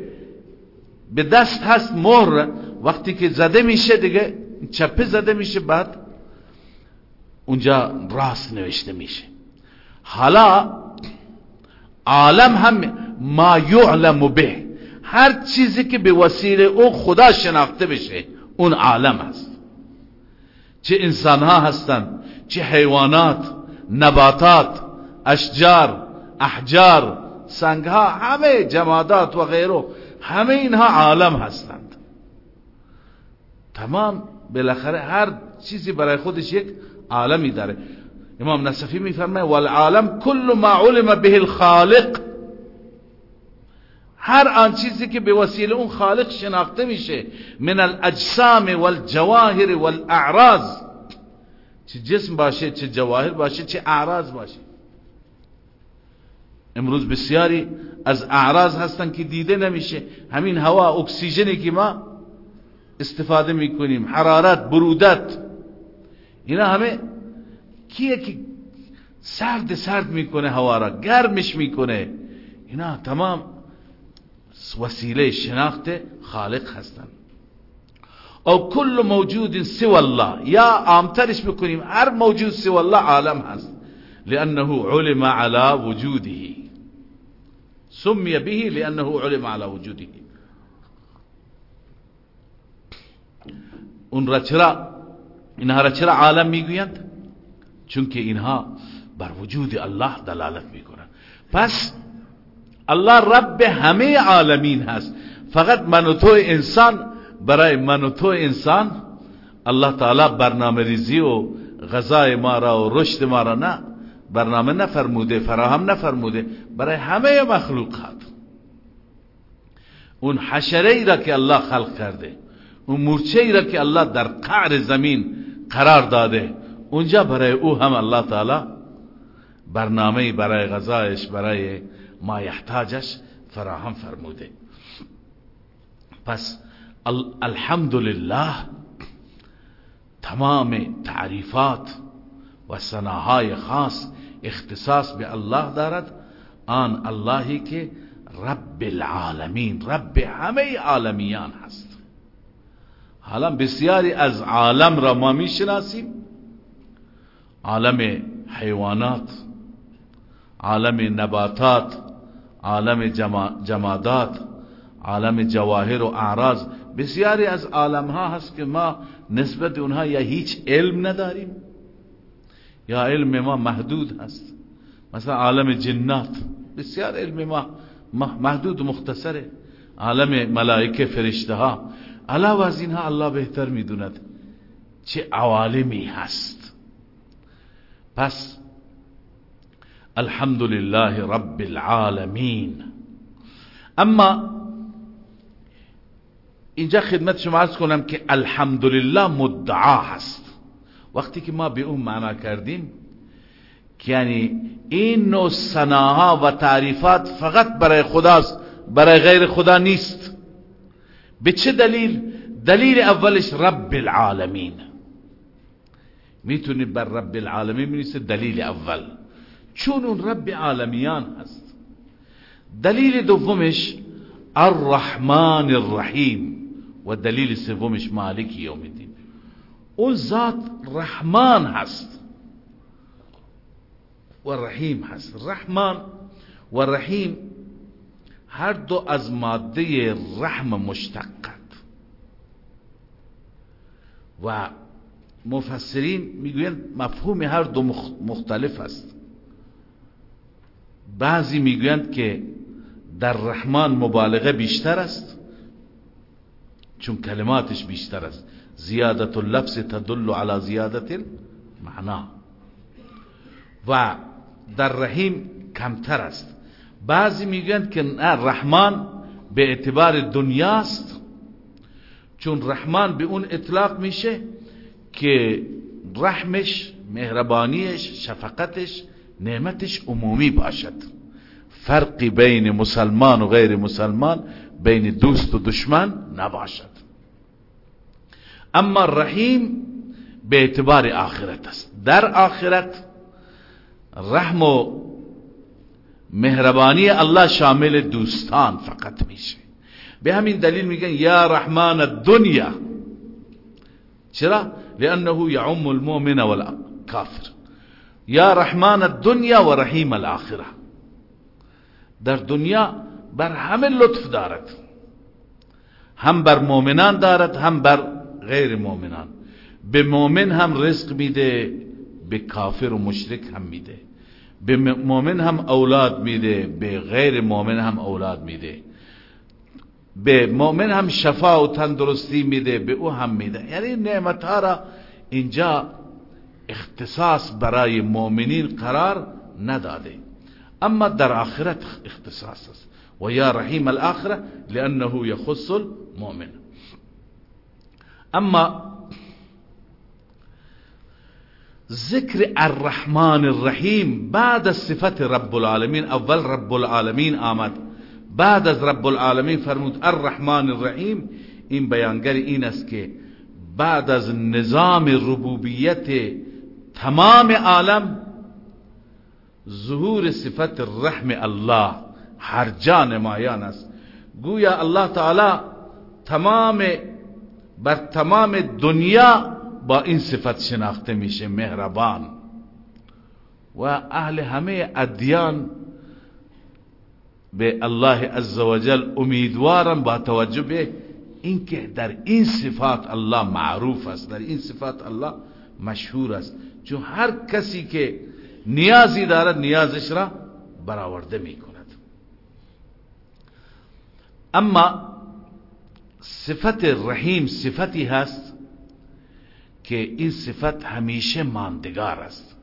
به دست هست مهر. وقتی که زده میشه دیگه چپه زده میشه بعد اونجا راست نوشته میشه. حالا عالم هم ما یعلم به. هر چیزی که به وسیله او خدا شناخته بشه اون عالم است چه انسان ها هستند چه حیوانات نباتات اشجار احجار سنگ ها همه جمادات و غیره. همه اینها عالم هستند. تمام بالاخره هر چیزی برای خودش یک عالمی داره. امام نصفی میفرمه والعالم کل ما علم به الخالق. هر آن چیزی که به وسیله اون خالق شناخته میشه من الاجسام والجواهر والاعراض چه جسم باشه چه جواهر باشه چه اعراض باشه. امروز بسیاری از اعراض هستن که دیده نمیشه. همین هوا اکسیژنی که ما استفاده می‌کنیم حرارت برودت اینا همه کیه که سرد سرد می‌کنه هوا را گرمش می‌کنه. اینا تمام وسیله شناخت خالق هستند او کل موجود سوى الله. یا عامترش بکنیم هر موجود سوى الله عالم هست. لانه علم على وجوده. سمي به لانه علم على وجوده. اون را چرا اینها را چرا عالم می‌گویند؟ چون که اینها بر وجود الله دلالت می‌کنند. پس الله رب همه عالمین هست. فقط من و تو انسان برای من و تو انسان الله تعالی برنامه ریزی و غذای ما را و رشد ما را نه برنامه نفرموده فراهم نفرموده برای همه مخلوقات. اون حشره ای را که الله خلق کرده اون مورچه ای را که الله در قعر زمین قرار داده اونجا برای او هم الله تعالی برنامه برای غذایش برای ما یحتاجش فراهم فرموده. پس الحمدلله تمام تعریفات و سناهای خاص اختصاص به الله دارد. آن اللهی که رب العالمین رب همه عالمیان هست. حالا بسیاری از عالم را ما می‌شناسیم. عالم حیوانات عالم نباتات عالم جمادات عالم جواهر و اعراض. بسیاری از عالم ها هست که ما نسبت اونها یا هیچ علم نداریم. یا علم ما محدود هست. مثلا عالم جنات. بسیار علم ما محدود و مختصره. عالم ملائکه فرشته ها علاوه از اینها الله بهتر می‌دوند چه عوالمی هست. پس الحمد لله رب العالمین. اما اینجا خدمت شما عرض کنم که الحمدلله مدعا هست. وقتی که ما به اون معنا کردیم یعنی این نوع سناها و تعریفات فقط برای خداست برای غیر خدا نیست. به چه دلیل؟ دلیل اولش رب العالمین. می‌تونی بر رب العالمین بنویسه دلیل اول. چون اون رب عالمیان هست. دلیل دومش الرحمن الرحیم و دلیل سومش مالک یوم الدین. اون ذات رحمان هست و رحیم هست. رحمان و رحیم هر دو از ماده رحم مشتقت. و مفسرین می‌گویند مفهوم هر دو مختلف است. بعضی می‌گویند که در رحمان مبالغه بیشتر است چون کلماتش بیشتر است. زیادت اللفظ تدل على زیادت معنا و در رحیم کمتر است. بعضی میگن که نه رحمان به اعتبار دنیاست چون رحمان به اون اطلاق میشه که رحمش مهربانیش شفقتش نعمتش عمومی باشد. فرقی بین مسلمان و غیر مسلمان بین دوست و دشمن نباشد. اما رحیم به اعتبار آخرت است. در آخرت رحم و مهربانی الله شامل دوستان فقط میشه. به همین دلیل میگن یا رحمان الدنیا. چرا؟ لأنه یعم المؤمن والکافر. یا رحمان الدنیا و رحیم الآخرة. در دنیا بر همه لطف دارد. هم بر مؤمنان دارد هم بر غیر مؤمنان. به مؤمن هم رزق میده به کافر و مشرک هم میده. به مؤمن هم اولاد میده به غیر مؤمن هم اولاد میده. به مؤمن هم شفا و تندرستی میده به او هم میده. یعنی نعمت ها را اینجا اختصاص برای مؤمنین قرار نداده. اما در آخرت اختصاص است. و یا رحیم الاخره لانه یخص المؤمن. اما ذکر الرحمن الرحیم بعد از صفت رب العالمین اول رب العالمین آمد بعد از رب العالمین فرمود الرحمن الرحیم. این بیانگر این است که بعد از نظام ربوبیت تمام عالم ظهور صفت رحم الله هر جا نمایان است. گویا الله تعالی تمام بر تمام دنیا با این صفت شناخته میشه مهربان. و اهل همه ادیان به الله عزوجل امیدوارم با توجه به اینکه در این صفات الله معروف است در این صفات الله مشهور است. چون هر کسی که نیازی دارد نیازش را برآورده می کند اما صفت رحیم صفتی هست که این صفت همیشه ماندگار است.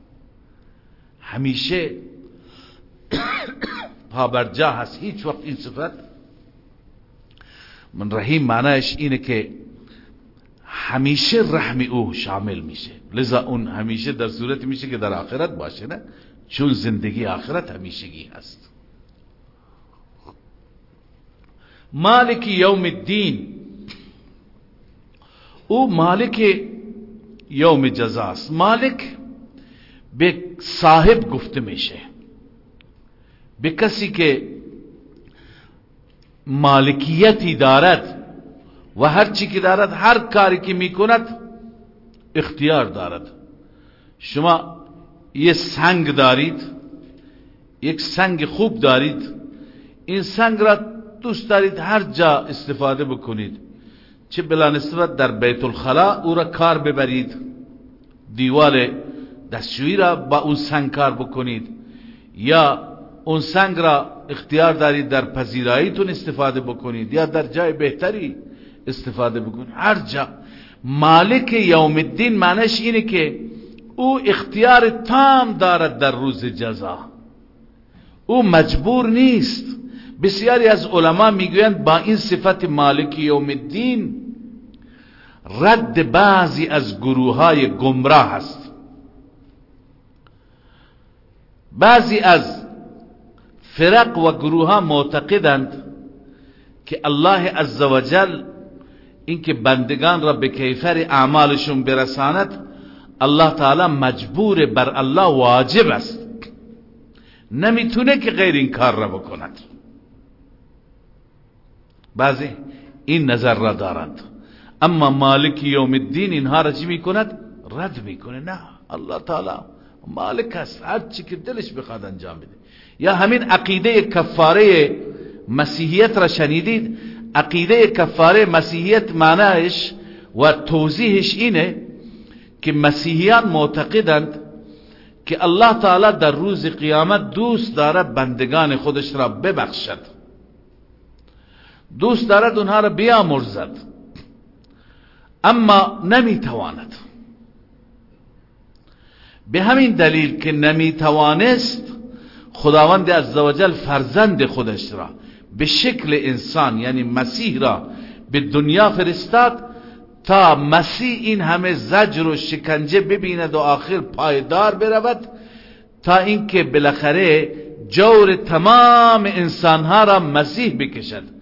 همیشه [coughs] پابرجا هست. هیچ وقت این صفت من رحیم معنیش اینه که همیشه رحم او شامل میشه. لذا اون همیشه در صورت میشه که در آخرت باشه نه؟ چون زندگی آخرت همیشگی هست. مالک یوم الدین او مالک یوم جزاست مالک به صاحب گفته میشه به کسی که مالکیتی دارد و هر چی که دارد هر کاری که می‌کند اختیار دارد شما یه سنگ دارید یک سنگ خوب دارید این سنگ را دوست دارید هر جا استفاده بکنید. چه بلا نسبت در بیت الخلا او را کار ببرید. دیوار دستشویی را با اون سنگ کار بکنید. یا اون سنگ را اختیار دارید در پذیراییتون استفاده بکنید. یا در جای بهتری استفاده بکنید. هر جا. مالک یوم الدین معنیش اینه که او اختیار تام دارد در روز جزا. او مجبور نیست. بسیاری از علما می‌گویند با این صفت مالک یوم الدین رد بعضی از گروه های گمراه است. بعضی از فرق و گروه ها معتقدند که الله عزوجل اینکه بندگان را به کیفر اعمالشون برساند الله تعالی مجبور بر الله واجب است. نمی‌تونه که غیر این کار را بکند. بعضی این نظر را دارند. اما مالک یوم الدین اینها را چی می‌کند؟ رد می‌کنه. نه الله تعالی مالک است. هر چی که دلش بخواد انجام بده. یا همین عقیده کفاره مسیحیت را شنیدید؟ عقیده کفاره مسیحیت معنیش و توضیحش اینه که مسیحیان معتقدند که الله تعالی در روز قیامت دوست دارد بندگان خودش را ببخشد. دوست دارد اونها را بیامرزد. اما نمی‌تواند. به همین دلیل که نمی‌توانست خداوند عزوجل فرزند خودش را به شکل انسان یعنی مسیح را به دنیا فرستاد تا مسیح این همه زجر و شکنجه ببیند و آخر پایدار برود تا اینکه بالاخره جور تمام انسانها را مسیح بکشد.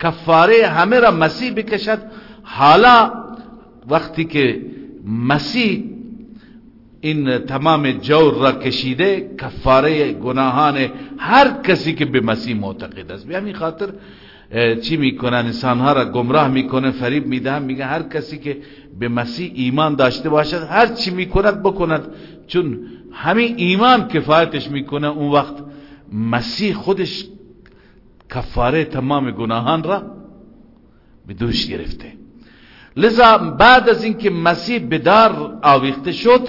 کفاره همه را مسیح بکشد. حالا وقتی که مسیح این تمام جور را کشیده کفاره گناهان هر کسی که به مسیح معتقد است. به همین خاطر چی می‌کنن؟ انسانها را گمراه می‌کنه فریب میدن میگه هر کسی که به مسیح ایمان داشته باشد هر چی می‌کند بکند. چون همین ایمان کفایتش می‌کنه اون وقت مسیح خودش کفاره تمام گناهان را به دوش گرفته. لذا بعد از اینکه مسیح به دار آویخته شد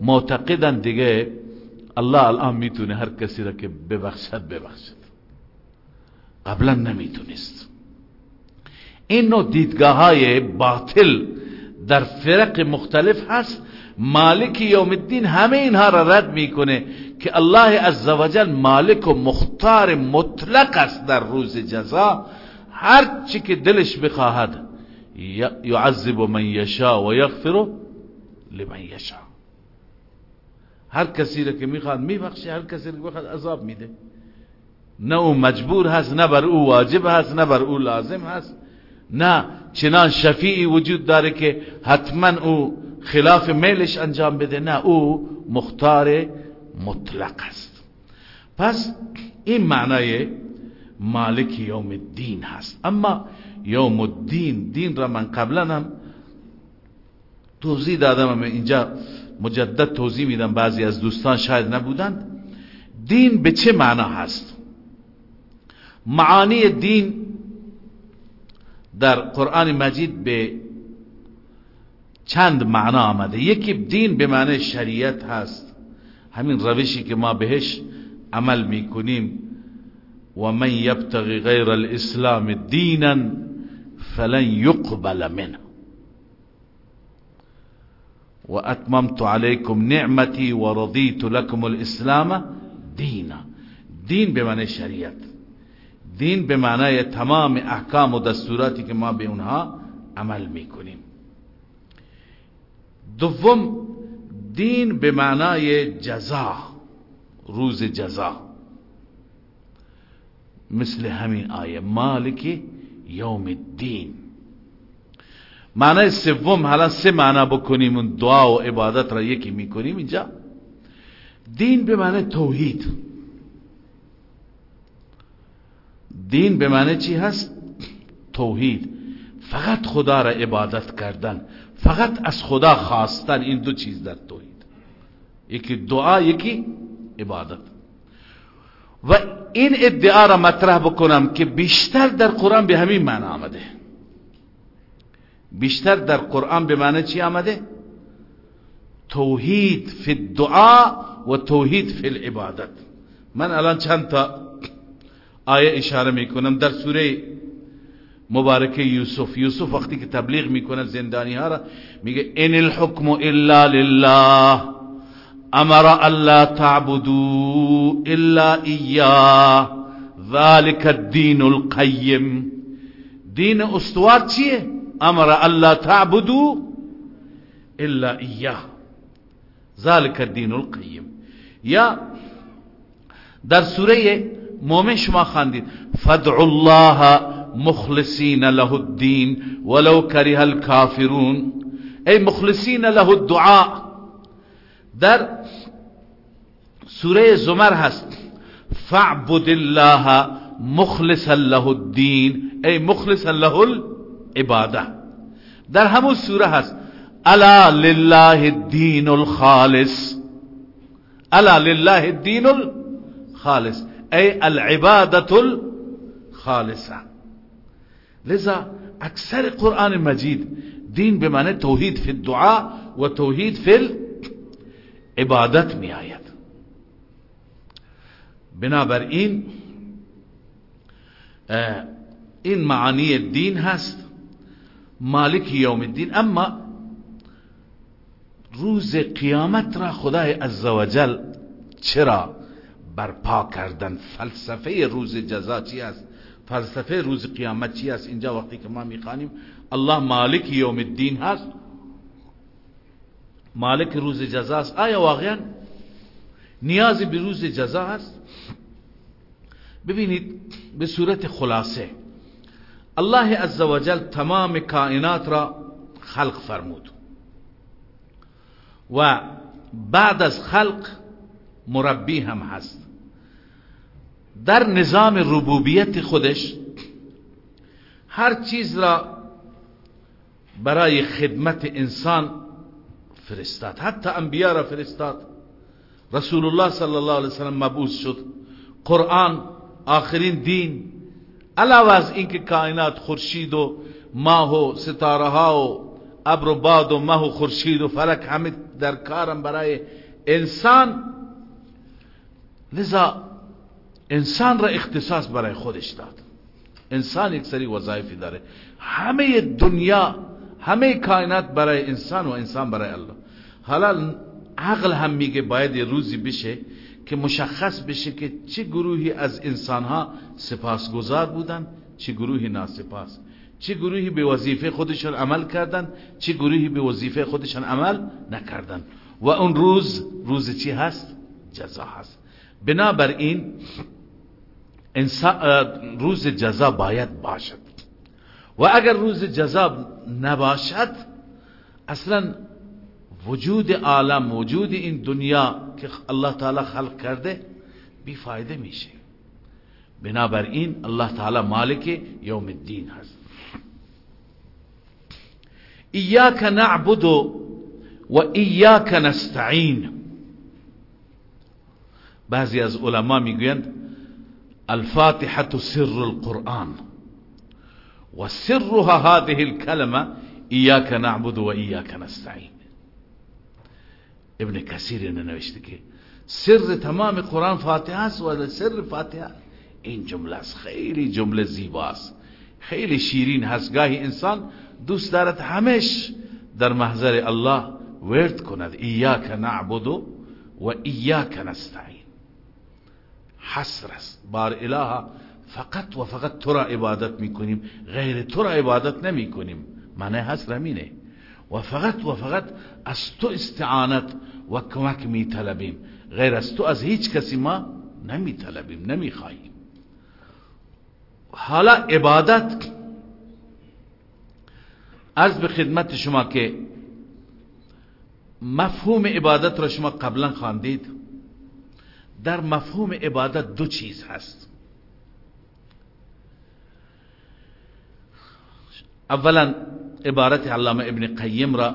معتقدن دیگه الله الان می‌تونه هر کسی را که ببخشد ببخشد. قبلا نمی‌تونست. این نوع دیدگاه های باطل در فرق مختلف هست. مالک یوم الدین همه اینها را رد می‌کنه. که الله عزوجل مالک و مختار مطلق است در روز جزا هر چی که دلش بخواهد یعذب من یشا و یغفر لمن یشا هر کسی را که می‌خواد میبخشه هر کسی را که می‌خواد عذاب میده. نه او مجبور هست نه بر او واجب هست نه بر او لازم هست. نه چنان شفیعی وجود داره که حتما او خلاف میلش انجام بده. نه او مختار مطلق است. پس این معنای مالک یوم الدین هست. اما یوم الدین دین را من قبلا هم توضیح دادم اینجا مجدد توضیح میدم. بعضی از دوستان شاید نبودند. دین به چه معنا هست؟ معانی دین در قرآن مجید به چند معنا آمده. یکی دین به معنی شریعت هست. همین روشی که ما بهش عمل میکنیم. و من یبتغی غیر الاسلام دینا فلن یقبل منه. علیکم نعمتی و رضیت لکم الإسلام دینا دین به معنی شریعت. دین به معنی تمام احکام و دستوراتی که ما به اونها عمل میکنیم. دوم دین به معنای جزا روز جزا. مثل همین آیه مالک یوم الدین. معنی سوم حالا سه معنا بکنیم اون دعا و عبادت را یکی می‌کنیم اینجا. دین به معنی توحید. دین به معنی چی هست؟ توحید. فقط خدا را عبادت کردن. فقط از خدا خواستن این دو چیز در توحید. یکی دعا یکی عبادت. و این ادعا را مطرح بکنم که بیشتر در قرآن به همین معنی آمده. بیشتر در قرآن به معنی چی آمده؟ توحید فی الدعا و توحید فی العبادت. من الان چند تا آیه اشاره می‌کنم. در سوره مبارکه یوسف. یوسف وقتی که تبلیغ می‌کنه زندانی ها را میگه ان الحکم الا لله امر الا تعبدوا الا اياه ذلك الدين القیم. دین استوار چیه؟ امر الا تعبدوا الا اياه ذلك الدين القیم. یا در سوره مومن شما خواندید فدعوا الله مخلصین له الدین ولو کره الكافرون. ای مخلصین له الدعاء. در سورة زمر هست. فاعبد الله مخلصا له الدین ای مخلصا له العبادة. در همون سورة هست. ألا لله الدین الخالص. ألا لله الدین الخالص. ای العبادة الخالصة. لذا اکثر قرآن مجید دین به معنی توحید فی الدعا و توحید فی عبادت می آید. بنابراین این معانی دین هست. مالک یوم الدین اما روز قیامت را خدای عزوجل چرا برپا کردن؟ فلسفه روز جزا چی است فلسفه روز قیامت چی است اینجا وقتی که ما می‌خوانیم الله مالک یوم الدین هست. مالک روز جزا است. آیا واقعا نیازی به روز جزا هست؟ ببینید به صورت خلاصه الله عزوجل تمام کائنات را خلق فرمود و بعد از خلق مربی هم هست. در نظام ربوبیت خودش هر چیز را برای خدمت انسان فرستاد. حتی انبیاء را فرستاد. رسول الله صلی الله علیه وسلم مبعوث شد. قرآن آخرین دین علاوه از اینکه کائنات خورشید و ماه و ستاره ها و ابر و باد و ماه و خورشید و فلک همه در کارم برای انسان. لذا انسان را اختصاص برای خودش داد. انسان یک سری وظایفی داره. همه دنیا همه کائنات برای انسان و انسان برای الله. حالا عقل هم میگه باید یه روزی بشه که مشخص بشه که چه گروهی از انسانها سپاسگزار بودن چه گروهی ناسپاس. چه گروهی به وظیفه خودشان عمل کردن چه گروهی به وظیفه خودشان عمل نکردن. و اون روز روز چی هست؟ جزا هست. بنابراین روز جزا باید باشد. و اگر روز جزا نباشد اصلا وجود عالم وجود این دنیا که الله تعالی خلق کرده بیفایده میشه. بنابراین الله تعالی مالک یوم الدین هست. ایاک نعبد و ایاک نستعین. بعضی از علما می‌گویند الفاتحة سر القرآن. و سرها هذه الكلمة ایاک نعبد و ایاک نستعین ابن کثیر نوشته سر تمام قرآن فاتحة است و سر فاتحة؟ این جملة خیلی جملة زیباست خیلی شیرین هست. گاهی انسان دوست دارد همش در محضر الله ورد کند. ایاک نعبد و ایاک نستعین حسر است. بار اله فقط و فقط تو را عبادت می‌کنیم غیر تو را عبادت نمی‌کنیم. معنی حسر همینه. و فقط و فقط از تو استعانت و کمک می طلبیم غیر از تو از هیچ کسی ما نمی طلبیم نمی خواهیم حالا عبادت. از به خدمت شما که مفهوم عبادت را شما قبلا خواندید. در مفهوم عبادت دو چیز هست. اولا عبارت علامه ابن قیم را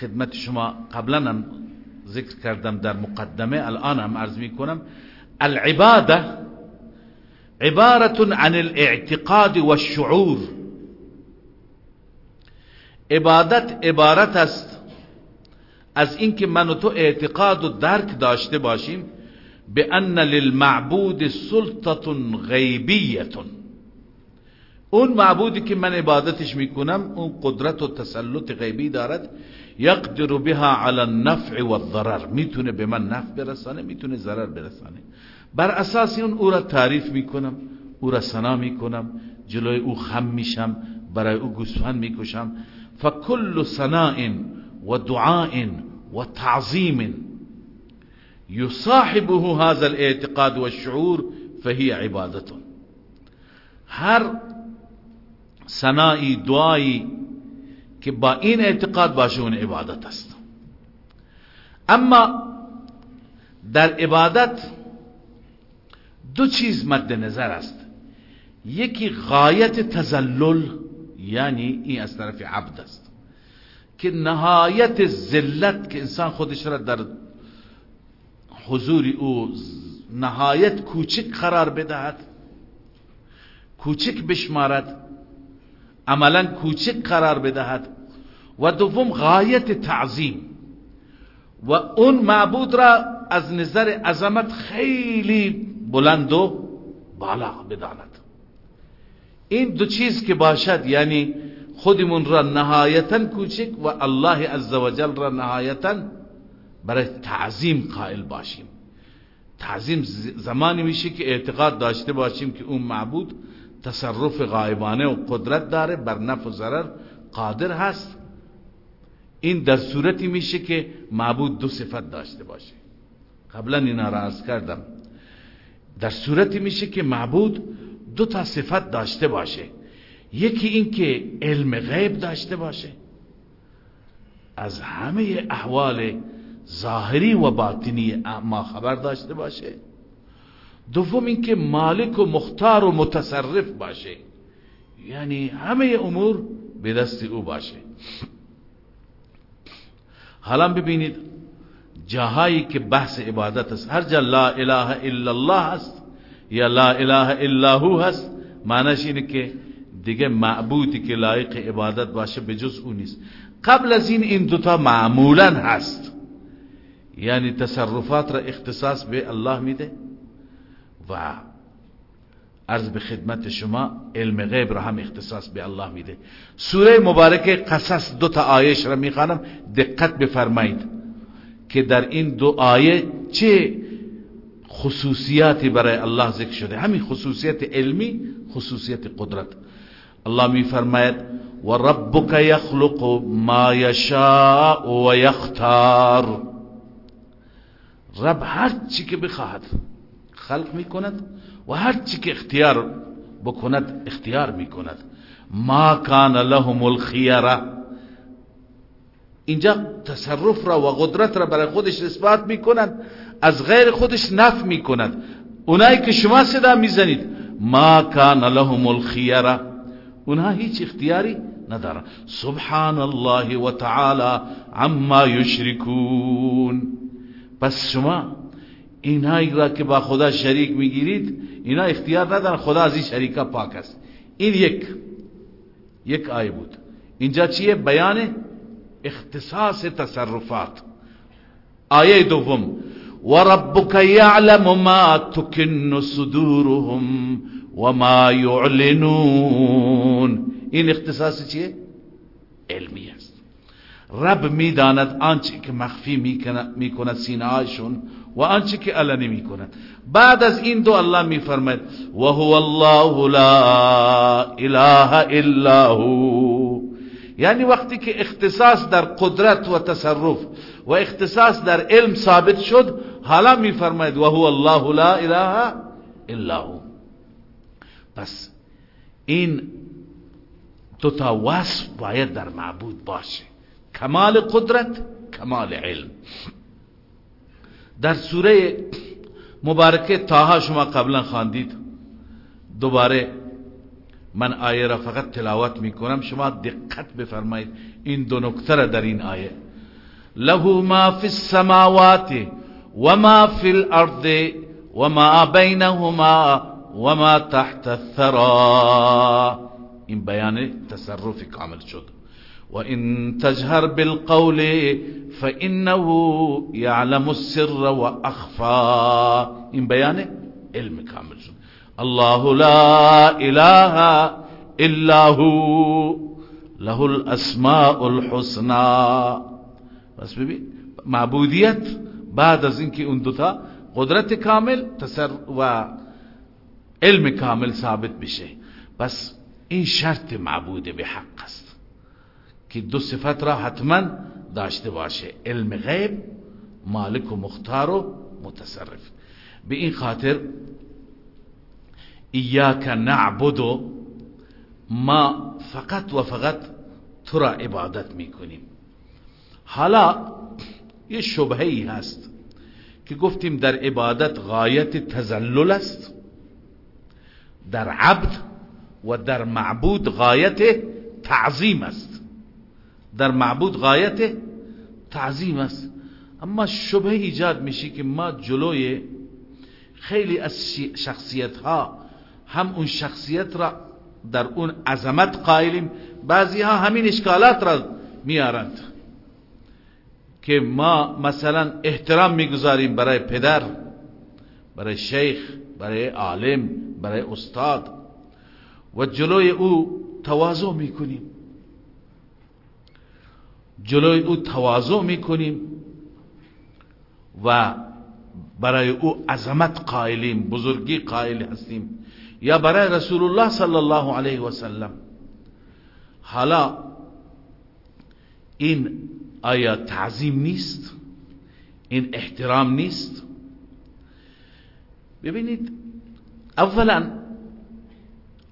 خدمت شما قبلا هم ذکر کردم در مقدمه الان هم عرض می کنم العباده عبارة عن الاعتقاد والشعور. عبادت عبارت است از اینکه من و تو اعتقاد و درک داشته باشیم. به ان للمعبود سلطه غیبیه اون معبودی که من عبادتش می‌کنم اون قدرت و تسلط غیبی دارد. یقدر بها على النفع والضرر می‌تونه به من نفع برسانه می‌تونه ضرر برسانه. بر اساس اون او را تعریف می‌کنم او را سنا می‌کنم جلوی او خم میشم برای او گوسفند می‌کشم. فکل سناء و دعاء و تعظیم. يصاحبه هذا الاعتقاد والشعور فهي عبادت هر سنایی دعایی که با این اعتقاد باشه اون عبادت است. اما در عبادت دو چیز مد نظر است. یکی غایت تزلل یعنی این از طرف عبد است. که نهایت ذلت که انسان خودش را در حضور او نهایت کوچک قرار بدهد کوچک بشمارد عملا کوچک قرار بدهد و دوم غایت تعظیم. و اون معبود را از نظر عظمت خیلی بلند و بالا بداند. این دو چیز که باشد یعنی خودمون را نهایتا کوچک و الله عزوجل را نهایتا برای تعظیم قائل باشیم. تعظیم زمانی میشه که اعتقاد داشته باشیم که اون معبود تصرف غایبانه و قدرت داره بر نفع و ضرر قادر هست. این در صورتی میشه که معبود دو صفت داشته باشه. قبلا اینا را عرض کردم. در صورتی میشه که معبود دو تا صفت داشته باشه. یکی این که علم غیب داشته باشه. از همه احوال ظاهری و باطنی ما خبر داشته باشه. دوم اینکه مالک و مختار و متصرف باشه. یعنی همه امور به دست او باشه. حالا ببینید جاهایی که بحث عبادت است. هر جا لا اله الا الله هست یا لا اله الا هو هست معنیش اینه که دیگه معبودی که لایق عبادت باشه به جز او نیست. قبل از این این دوتا معمولا هست. یعنی تصرفات را اختصاص به الله میده و عرض به خدمت شما علم غیب را هم اختصاص به الله میده. سوره مبارکه قصص دو تا آیش را می‌خوانم. دقت بفرمایید که در این دو آیه چه خصوصیاتی برای الله ذکر شده. همین خصوصیت علمی خصوصیت قدرت. الله میفرماید و ربک یخلق ما یشاء و یختار. رب هر چی که بخواهد خلق می کند و هر چی که اختیار بکند اختیار می کند ما کان لهم الخیره. اینجا تصرف را و قدرت را برای خودش اثبات می‌کنند از غیر خودش نف می‌کند اونایی که شما صدا می‌زنید ما کان لهم الخیره. اونها هیچ اختیاری ندارن. سبحان الله و تعالی عما یشرکون. پس شما اینهایی را که با خدا شریک می‌گیرید اینا اختیار ندارن. خدا از این شریکا پاک است. این یک یک آیه بود. اینجا چیه؟ بیان اختصاص تصرفات. آیه دوم. وربك يعلم ما تكن صدورهم وما يعلنون. این اختصاص چیه؟ علمی است. رب می‌داند آنچه که مخفی می‌کند سینه هایشون و آنچه که علنی می‌کند بعد از این دو الله میفرماید و هو الله لا اله الا هو. یعنی وقتی که اختصاص در قدرت و تصرف و اختصاص در علم ثابت شد حالا میفرماید و هو الله لا اله الا هو. پس این دو تا وصف باید در معبود باشه. کمال قدرت کمال علم. در سوره مبارکه تاها شما قبلا خواندید. دوباره من آیه را فقط تلاوت می‌کنم. شما دقت بفرمایید. این دو نکته در این آیه. له ما فی السماوات و ما فی الارض و ما بینهما و ما تحت الثرا. این بیان تصرف کامل شد. و ان تجهر بالقول فإنه يعلم السر و اخفا این بیان علم کامل شد الله لا إله إلا هو له الأسماء الحسنى. بس ببین معبودیت بعد از اینکه اون دوتا قدرت کامل تصر و علم کامل ثابت بشه. بس این شرط معبود به حق است. که دو صفت را حتما داشته باشه. علم غیب مالک و مختار و متصرف. به این خاطر ایاک نعبد ما فقط و فقط تو را عبادت می‌کنیم. حالا یه شبهی هست که گفتیم در عبادت غایت تزلل است. در عبد و در معبود غایت تعظیم است. در معبود غایت تعظیم است. اما شبه ایجاد میشه که ما جلوی خیلی از شخصیت ها هم اون شخصیت را در اون عظمت قائلیم. بعضی ها همین اشکالات را میارند که ما مثلا احترام می‌گذاریم برای پدر برای شیخ برای عالم برای استاد. و جلوی او تواضع می‌کنیم. جلوی او تواضع می‌کنیم و برای او عظمت قائلیم بزرگی قائل هستیم. یا برای رسول الله صلی الله علیه و سلم حالا این آیا تعظیم نیست؟ این احترام نیست؟ ببینید اولا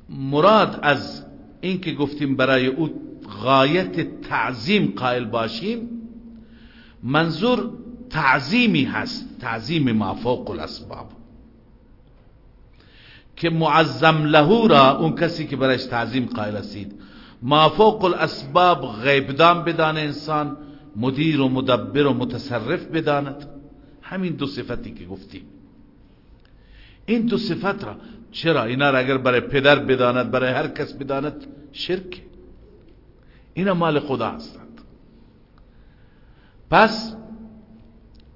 مراد از این که گفتیم برای او غایت تعظیم قائل باشیم منظور تعظیمی هست تعظیم ما فوق الاسباب. که معظم له را اون کسی که برایش تعظیم قائل هستید ما فوق الاسباب غیبدان بدان انسان مدیر و مدبر و متصرف بداند. همین دو صفتی که گفتیم. این دو صفت را چرا اینا را اگر برای پدر بداند برای هر کس بداند شرک. اینا مال خدا هستند. پس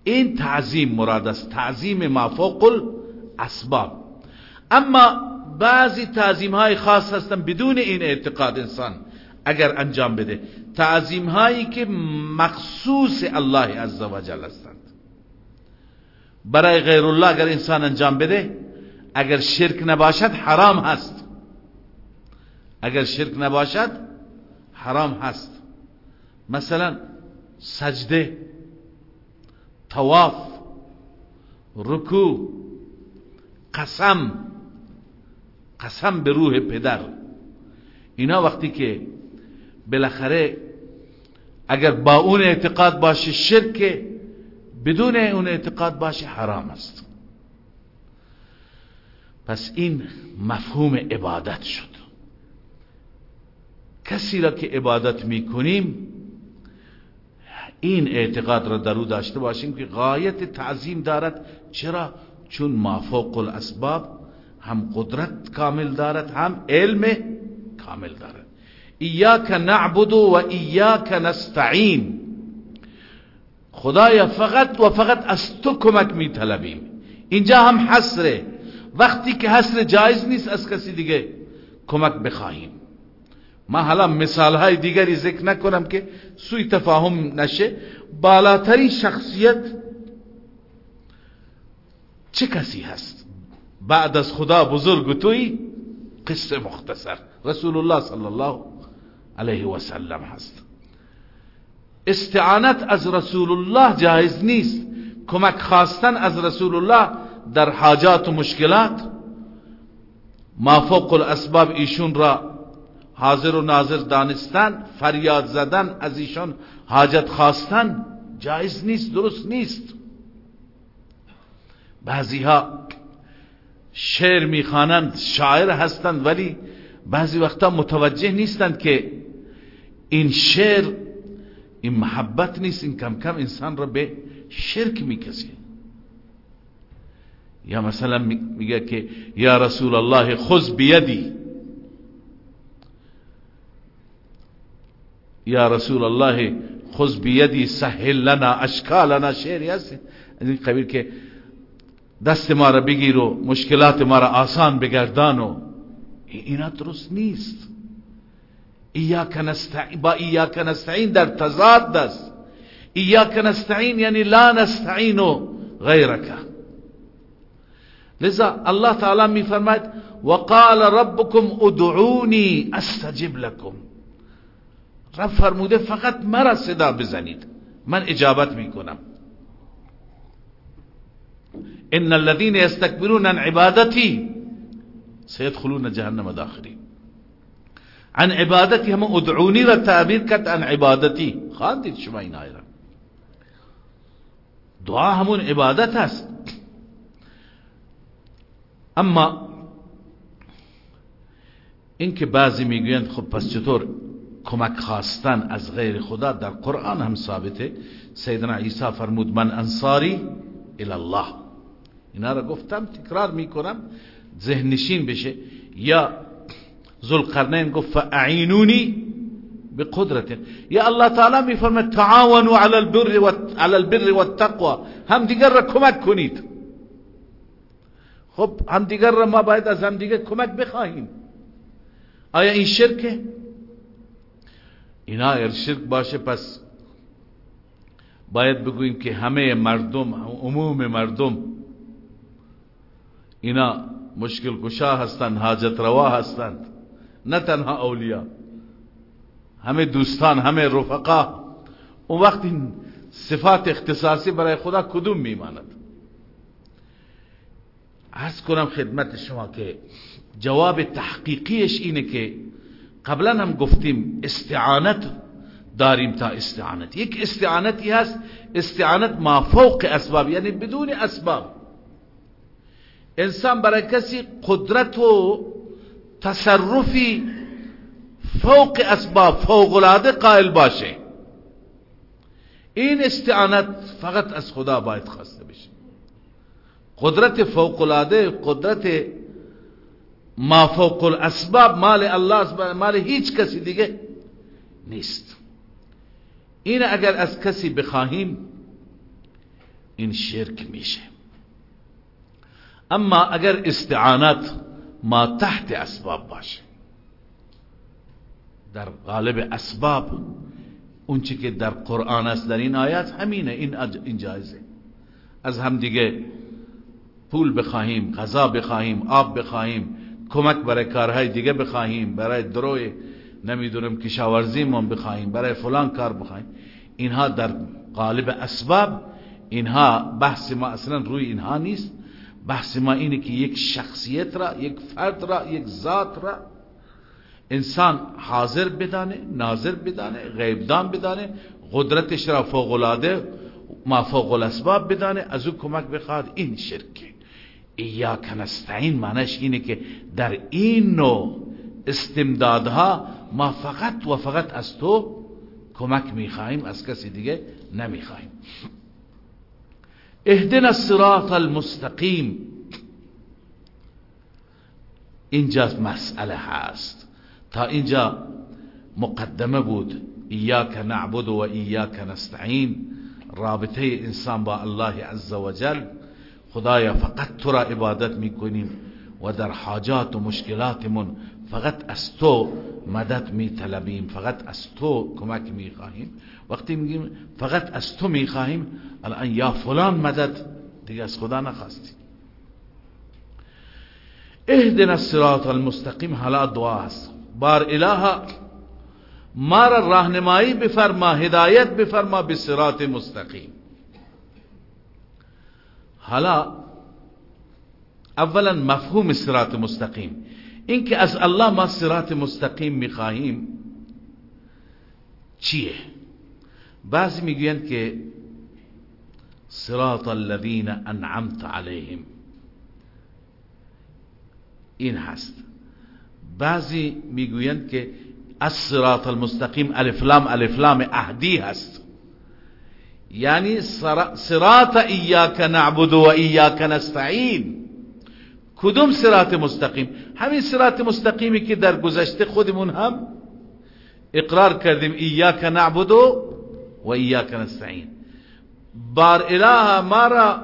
این تعظیم مراد است. تعظیم ما فوق الاسباب. اما بعضی تعظیم های خاص هستن بدون این اعتقاد انسان. اگر انجام بده. تعظیم هایی که مخصوص الله عزوجل هستند. برای غیر الله اگر انسان انجام بده اگر شرک نباشد حرام هست. اگر شرک نباشد حرام هست. مثلا سجده تواف رکوع قسم قسم به روح پدر. اینا وقتی که بالاخره اگر با اون اعتقاد باشه شرک بدون اون اعتقاد باشه حرام است. پس این مفهوم عبادت شد. کسی را که عبادت می‌کنیم این اعتقاد را در او داشته باشیم که غایت تعظیم دارد. چرا؟ چون مافوق الاسباب هم قدرت کامل دارد هم علم کامل دارد. ایاک نعبد و ایاک نستعین. خدایا فقط و فقط از تو کمک می طلبیم اینجا هم حسره وقتی که حسر جایز نیست از کسی دیگه کمک بخواهیم. ما حالا مثال های دیگری ذکر نکنم که سوی تفاهم نشه. بالاترین شخصیت چه کسی هست؟ بعد از خدا بزرگ توی قصه مختصر. رسول الله صلی الله علیه و سلم هست. استعانت از رسول الله جایز نیست. کمک خواستن از رسول الله در حاجات و مشکلات. ما فوق الاسباب ایشون را حاضر و ناظر دانستن فریاد زدن از ایشان حاجت خواستن جایز نیست درست نیست. بعضی ها شعر می‌خوانند شاعر هستند ولی بعضی وقتا متوجه نیستند که این شعر این محبت نیست این کم کم انسان را به شرک می‌کشه. یا مثلا میگه که یا رسول الله خذ بیدی. یا رسول الله خذ بیدی سهل لنا اشکالنا شعری هست این قبیل که دست ما را بگیر و مشکلات ما را آسان بگردان و اینا درست نیست. ایاک نستعین با ایاک نستعین در تضاد است. ایاک نستعین یعنی لا نستعین غیرک. لذا الله تعالی می فرماید وقال ربكم ادعوني استجب لكم. رب فرموده فقط مرا صدا بزنید. من اجابت می‌کنم. ان الذين يستكبرون عن عبادتي سيدخلون جهنم داخلين عن عبادتی هم ادعونی را تعبیر کرد عن عبادتی. خواندید شما این آیه دعا همون عبادت هست اما اینکه بعضی می‌گویند خب پس چطور؟ کمک خواستن از غیر خدا در قرآن هم ثابته. سیدنا عیسی فرمود من انصاری الله اینا را گفتم تکرار می‌کنم ذهن نشین بشه. یا ذوالقرنین گفت فاعینونی بقدرته. یا الله تعالی میفرماید تعاونوا علی البر و علی البر والتقوى هم دیگر را کمک کنید. خب هم دیگر را ما باید از هم دیگر کمک بخواهیم. آیا این شرکه؟ اینا اگر شرک باشه پس باید بگوییم که همه مردم عموم مردم اینا مشکل کشا هستند حاجت روا هستند. نه تنها اولیا همه دوستان همه رفقا. اون وقت این صفات اختصاصی برای خدا کدوم میماند؟ عرض کنم خدمت شما که جواب تحقیقیش اینه که قبلا هم گفتیم استعانت داریم تا استعانت. یک استعانتی هست استعانت ما فوق اسباب یعنی بدون اسباب. انسان برای کسی قدرت و تصرفی فوق اسباب فوق العاده قائل باشه. این استعانت فقط از خدا باید خواسته بشه. قدرت فوق العاده قدرت ما فوق الاسباب مال الله مال هیچ کسی دیگه نیست. این اگر از کسی بخواهیم این شرک میشه. اما اگر استعانت ما تحت اسباب باشه در غالب اسباب اونچه که در قرآن است در این آیات همینه این, این جایزه. از هم دیگه پول بخواهیم غذا بخواهیم آب بخواهیم کمک برای کارهای دیگه بخواهیم برای دروی نمی‌دونم کشاورزیمون بخواهیم برای فلان کار بخواهیم. اینها در قالب اسباب اینها بحث ما اصلا روی اینها نیست. بحث ما اینه که یک شخصیت را یک فرد را یک ذات را انسان حاضر بدانه ناظر بدانه غیبدان بدانه قدرتش را العاده ما فوق الاسباب بدانه از او کمک بخواد. این شرکه. ایاک نستعین معنیش اینه که در این نوع استمدادها ما فقط و فقط از تو کمک می‌خواهیم از کسی دیگه نمی‌خواهیم. اهدنا الصراط المستقیم. اینجا مسئله هست. تا اینجا مقدمه بود ایاک نعبد و ایاک نستعین. رابطه انسان با الله عز وجل خدایا فقط تو را عبادت می‌کنیم و در حاجات و مشکلاتمون فقط از تو مدد می طلبیم فقط از تو کمک می خواهیم وقتی میگیم فقط از تو می خواهیم الان یا فلان مدد دیگه از خدا نخواستیم اهدنا الصراط المستقیم. حالا دعا بار اله ما را راهنمایی بفرما هدایت بفرما به صراط مستقیم. حالا اولا مفهوم صراط مستقیم این که از الله ما صراط مستقیم میخواهیم چیه؟ بعضی میگویند که صراط الذین أنعمت علیهم این هست. بعضی میگویند که از صراط المستقیم الفلام الفلام اهدی هست. یعنی صراط ایاک نعبد و ایاک نستعین کدوم صراط مستقیم؟ همین صراط مستقیمی که در گذشته خودمون هم اقرار کردیم ایاک نعبد و ایاک نستعین بار اله ما را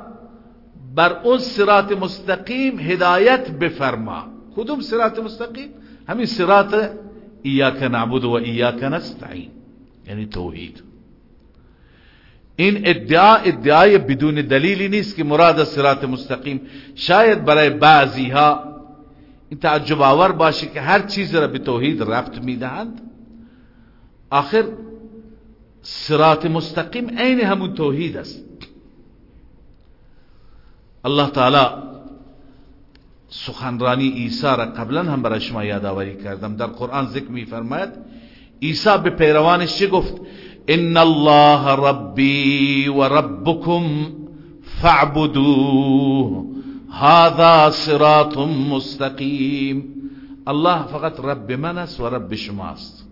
بر اون صراط مستقیم هدایت بفرما. کدوم صراط مستقیم؟ همین صراط ایاک نعبد و ایاک نستعین یعنی توحید. این ادعا ادعای بدون دلیلی نیست که مراد صراط مستقیم. شاید برای بعضی ها این تعجب آور باشه که هر چیز را به توحید رفت می‌دهند. آخر صراط مستقیم عین همون توحید است. الله تعالی سخنرانی عیسی را قبلا هم برای شما یادآوری کردم. در قرآن ذکر میفرماید عیسی به پیروانش چه گفت؟ ان الله ربي وربكم فاعبدوه. هذا صراط مستقيم. الله فقط رب من است و رب شماست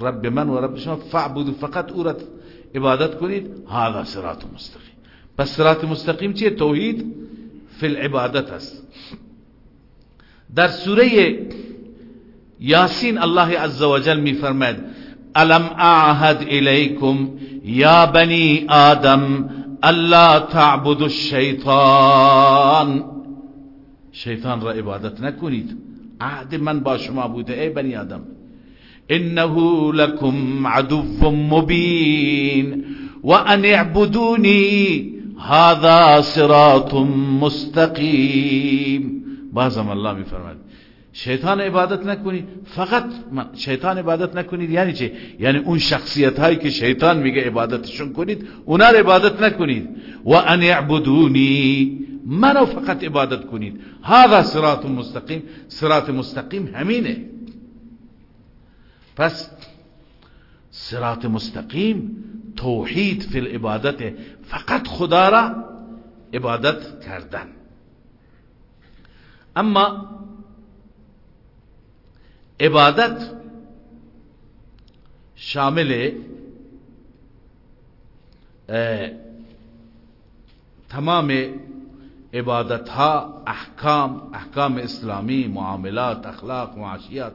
رب من و رب شما فاعبدو فقط أو را عبادت کنید. هذا صراط مستقیم. پس صراط مستقیم چیه؟ توحید فی العبادت است. در سوره یاسین الله عز وجل ألم أعهد الیکم یا بنی آدم ألا تعبدوا الشیطان شیطان را عبادت نکنید عهد من با شما بوده ای بنی آدم؟ إنه لكم عدو مبین و ان اعبدونی هذا صراط مستقیم بازم الله می فرماید شیطان عبادت نکنید. فقط شیطان عبادت نکنید یعنی چه یعنی اون شخصیت هایی که شیطان میگه عبادتشون کنید اونا رو عبادت نکنید. و ان اعبدونی منو فقط عبادت کنید. هذا صراط مستقیم. صراط مستقیم همینه. پس صراط مستقیم توحید فی العبادت. فقط خدا را عبادت کردن. اما عبادت شامل تمام عبادت ها احکام احکام اسلامی معاملات اخلاق معاشیات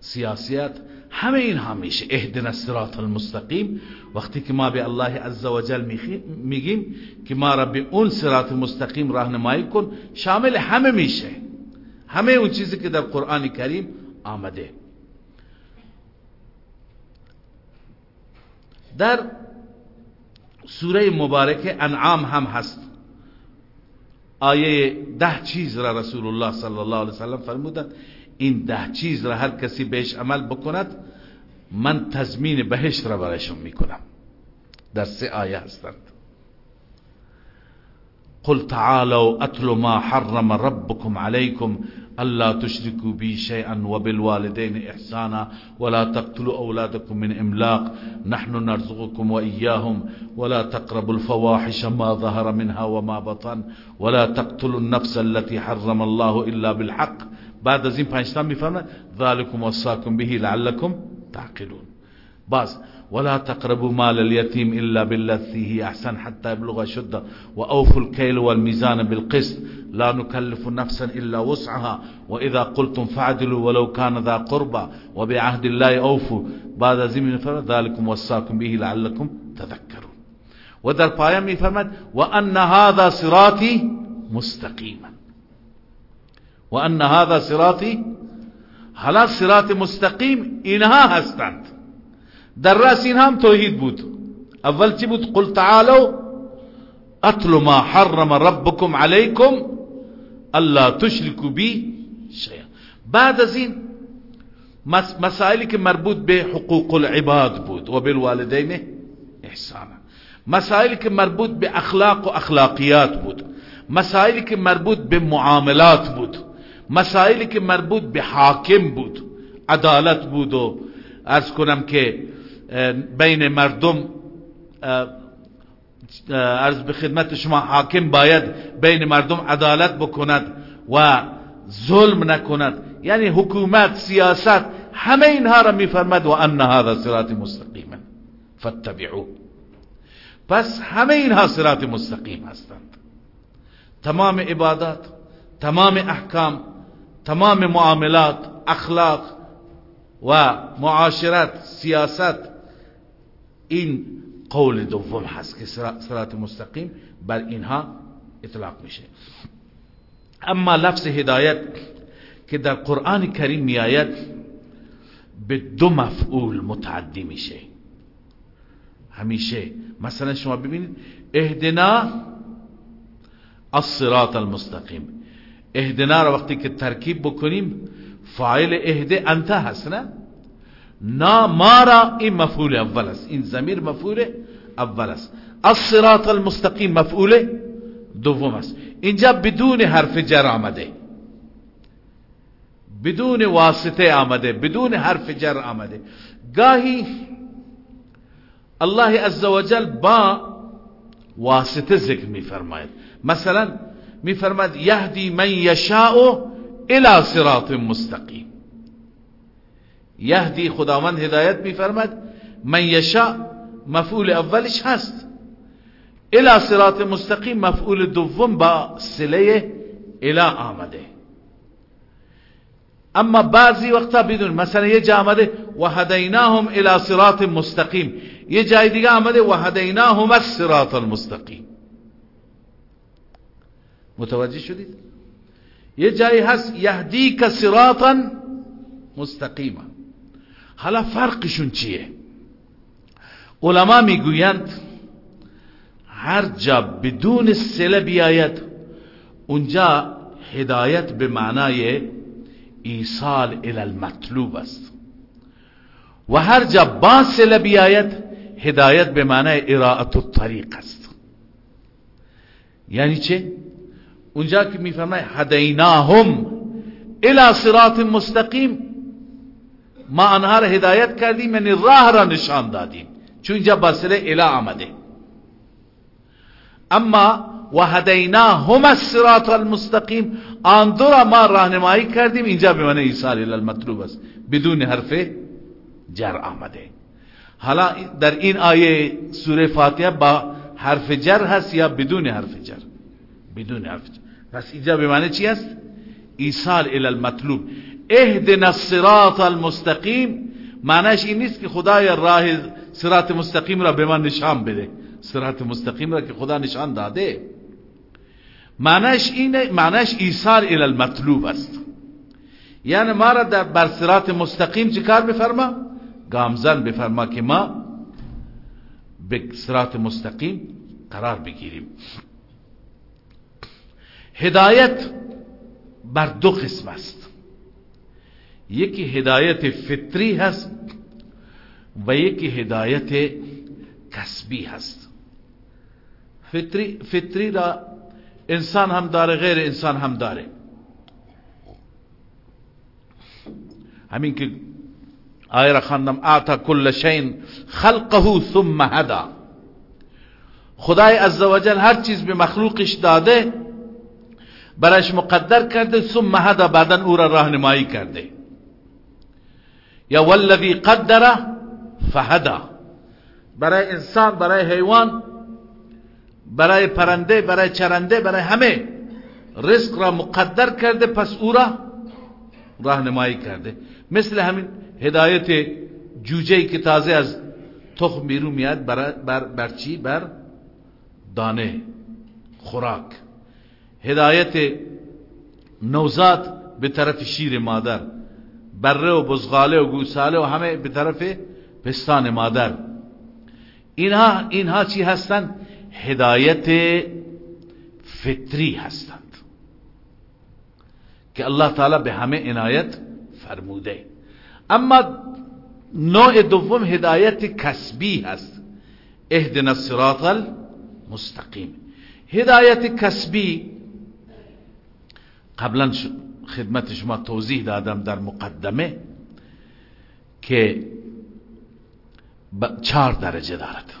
سیاسیات همه اینها میشه. اهدنا الصراط المستقیم. وقتی که ما به الله عزوجل میگیم که ما را به اون صراط مستقیم راهنمایی کن شامل همه میشه. همه اون چیزی که در قرآن کریم آمده. در سوره مبارکه انعام هم هست. آیه ده چیز را رسول الله صلی الله علیه وسلم فرمودند. این ده چیز را هر کسی بهش عمل بکند من تضمین بهشت را برایشون می‌کنم. در سه آیه هستند. قل تعالوا أتل ما حرم ربكم عليكم ألا تشركوا بي شيئا وبالوالدين إحسانا ولا تقتلوا أولادكم من إملاق نحن نرزقكم وإياهم ولا تقربوا الفواحش ما ظهر منها وما بطن ولا تقتلوا النفس التي حرم الله إلا بالحق بعد از این پنج میفرماید ذالکم وصاکم به لعلكم تعقلون. باز ولا تقربوا مال اليتيم إلا بالتي هي أحسن حتى يبلغ شده وأوفوا الكيل والميزان بالقسط. لا نكلف نفسا إلا وسعها. وإذا قلتم فعدلوا ولو كان ذا قربى وبعهد الله أوفوا. بعد زمن فرد ذلكم وصاكم به لعلكم تذكرون. ودر پایان فرمد وأن هذا صراطي مستقيما. وأن هذا صراطي حالا صراط مستقیم اینها هستند در رأس هم توحید بود. اول چی بود؟ قل تعالوا اتل ما حرم ربكم عليكم الا تشركوا بی شیئا. بعد از این مسائلی که مربوط به حقوق العباد بود و بالوالدین احسانا. مسائلی که مربوط به اخلاق و اخلاقیات بود. مسائلی که مربوط به معاملات بود. مسائلی که مربوط به حاکم بود. عدالت بود و ارز کنم که بین مردم عرض به خدمت شما حاکم باید بین مردم عدالت بکند و ظلم نکند. یعنی حکومت سیاست همه اینها را میفرمد و ان هذا صراط مستقیم فاتبعو پس همه اینها صراط مستقیم هستند. تمام عبادات تمام احکام تمام معاملات اخلاق و معاشرت سیاست این قول دوم هست که صراط مستقیم بر اینها اطلاق میشه. اما لفظ هدایت که در قرآن کریم میآید به دو مفعول متعدی میشه. همیشه. مثلا شما ببینید اهدنا الصراط المستقیم. اهدنا را وقتی که ترکیب بکنیم فاعل اهده انت هست نه؟ نا ما این مفعول اول است. این زمیر مفعول اول است. الصراط المستقیم مفعول دوم است. اینجا بدون حرف جر آمده. بدون واسطه آمده. بدون حرف جر آمده. گاهی الله عزوجل با واسطه ذکر می فرماید مثلا می فرماید یهدی من یشاء الى صراط مستقیم. یهدی خداوند هدایت میفرمد من یشا مفعول اولش هست. الى صراط مستقیم مفعول دوم با سله الى آمده. اما بعضی وقتا بدون مثلا یه جا آمده و هدیناهم الى صراط مستقیم. یه جای دیگه آمده و هدیناهم الصراط المستقیم. متوجه شدید؟ یه جایی هست یهدیک صراطا مستقیما. حالا فرقشون چیه؟ علما می‌گویند هر جا بدون سله بیاید اونجا هدایت به معنای ایصال الى المطلوب است. و هر جا با سله بیاید هدایت به معنای اراعت الطریق است. یعنی چه؟ اونجا که میفرمای هدیناهم الى صراط مستقیم ما آنها را هدایت کردیم یعنی راه را نشان دادیم. چون اینجا بسره الى آمده. اما و هدیناهم الصراط المستقیم. آن دو را ما راهنمایی کردیم. اینجا به معنی ایصال المطلوب است. بدون حرف جر آمده. حالا در این آیه سوره فاتحه با حرف جر هست یا بدون حرف جر؟ بدون حرف جر. پس اینجا به معنی چی است؟ ایصال الى المطلوب. اهدنا الصراط المستقیم معنیش این نیست که خدای راه صراط مستقیم را به من نشان بده. صراط مستقیم را که خدا نشان داده. معنیش اینه معنیش ایصال الى المطلوب است. یعنی ما را در بر صراط مستقیم چه کار بفرما؟ گامزن بفرما که ما به صراط مستقیم قرار بگیریم. هدایت بر دو قسم است. یکی هدایت فطری هست و یکی هدایت کسبی هست. فطری, فطری را انسان هم داره غیر انسان هم داره. همین که آیه را خواندم اعطا کل شین خلقه ثم هدا. خدای عزوجل هر چیز به مخلوقش داده برایش مقدر کرده ثم هدا بعدا او را راهنمایی کرده. یا والذی قدر فهدا. برای انسان برای حیوان برای پرنده برای چرنده برای همه. رزق را مقدر کرده پس او را راهنمایی کرده. مثل همین هدایت جوجه که تازه از تخم بیرون میاد بر, بر, بر چی؟ بر دانه خوراک. هدایت نوزاد به طرف شیر مادر. بره و بزغاله و گوساله و همه به طرف پستان مادر. اینها اینها چی هستند؟ هدایت فطری هستند. که الله تعالی به همه عنایت فرموده. اما نوع دوم هدایت کسبی هست. اهدنا الصراط المستقیم. هدایت کسبی قبلا خدمت شما توضیح دادم در مقدمه که چهار درجه دارد.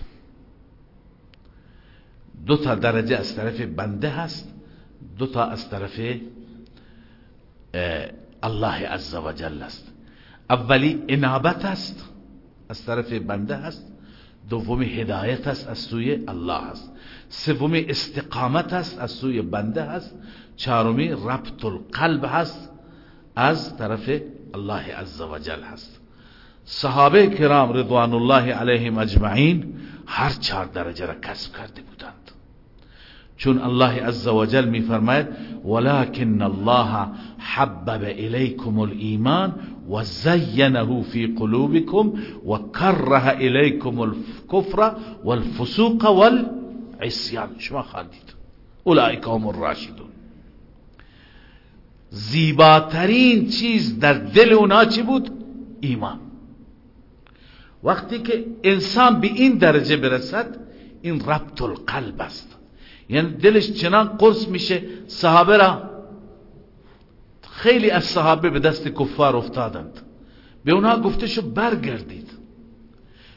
دو تا درجه از طرف بنده هست دو تا از طرف الله عز و جل است. اولی انابت است از طرف بنده هست. دومی هدایت است از سوی الله است. سومی استقامت است از سوی بنده هست. چهارمی ربط القلب هست از طرف الله عز و جل هست. صحابه کرام رضوان الله علیهم اجمعین هر چهار درجه را کسب کرده بودند. چون الله عز و جل می فرماید ولكن الله حبب الیکم الایمان و زینه فی قلوبکم و کره الیکم الكفر والفسوق والعصیان. شما خواندید اولئک هم الراشدون. زیباترین چیز در دل اونا چی بود؟ ایمان. وقتی که انسان به این درجه برسد این ربط القلب است. یعنی دلش چنان قرص میشه صحابه را خیلی از صحابه به دست کفار افتادند. به اونها گفته شو برگردید.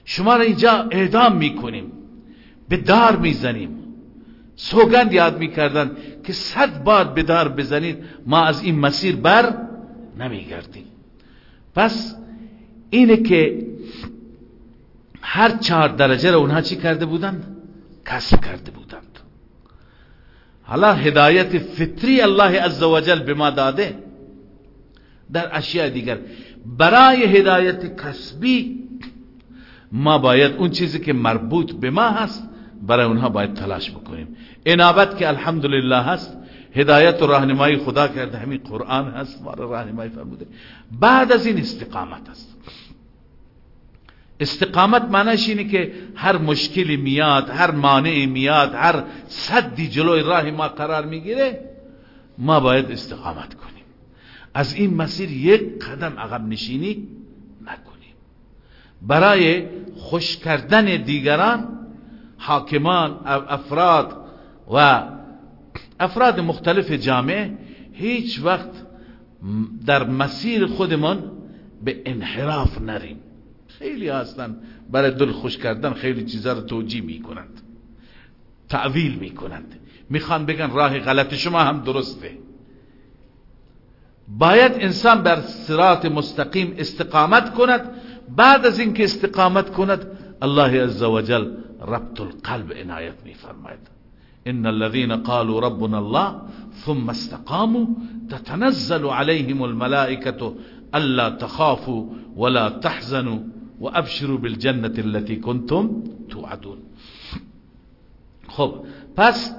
شما را اینجا اعدام می‌کنیم. به دار می‌زنیم. سوگند یاد می‌کردن که صد بار به دار بزنید ما از این مسیر بر نمیگردیم. پس اینه که هر چهار درجه را اونها چی کرده بودند؟ کسب کرده بودند. حالا هدایت فطری الله عزوجل به ما داده در اشیاء دیگر. برای هدایت کسبی ما باید اون چیزی که مربوط به ما هست برای اونها باید تلاش بکنیم. انابت که الحمدلله هست هدایت و راهنمایی خدا کرده همین قرآن هست ما راهنمایی فرموده. بعد از این استقامت هست استقامت معنیش اینه که هر مشکلی میاد هر مانعی میاد هر صدی جلوی راه ما قرار می‌گیره ما باید استقامت کنیم. از این مسیر یک قدم عقب نشینی نکنیم. برای خوش کردن دیگران حاکمان افراد و افراد مختلف جامعه هیچ وقت در مسیر خودمان به انحراف نریم خیلی هستن. برای دل خوش کردن خیلی چیزا رو توجیه می‌کنند. تعویل می‌کنند. می‌خوان بگن راه غلط شما هم درسته. باید انسان بر صراط مستقیم استقامت کند. بعد از اینکه استقامت کند الله عزوجل ربط القلب عنایت میفرماید إن الذين قالوا ربنا الله ثم استقاموا تتنزل عليهم الملائكة ألا تخافوا ولا تحزنوا و ابشروا بالجنة التي كنتم توعدون. خب پس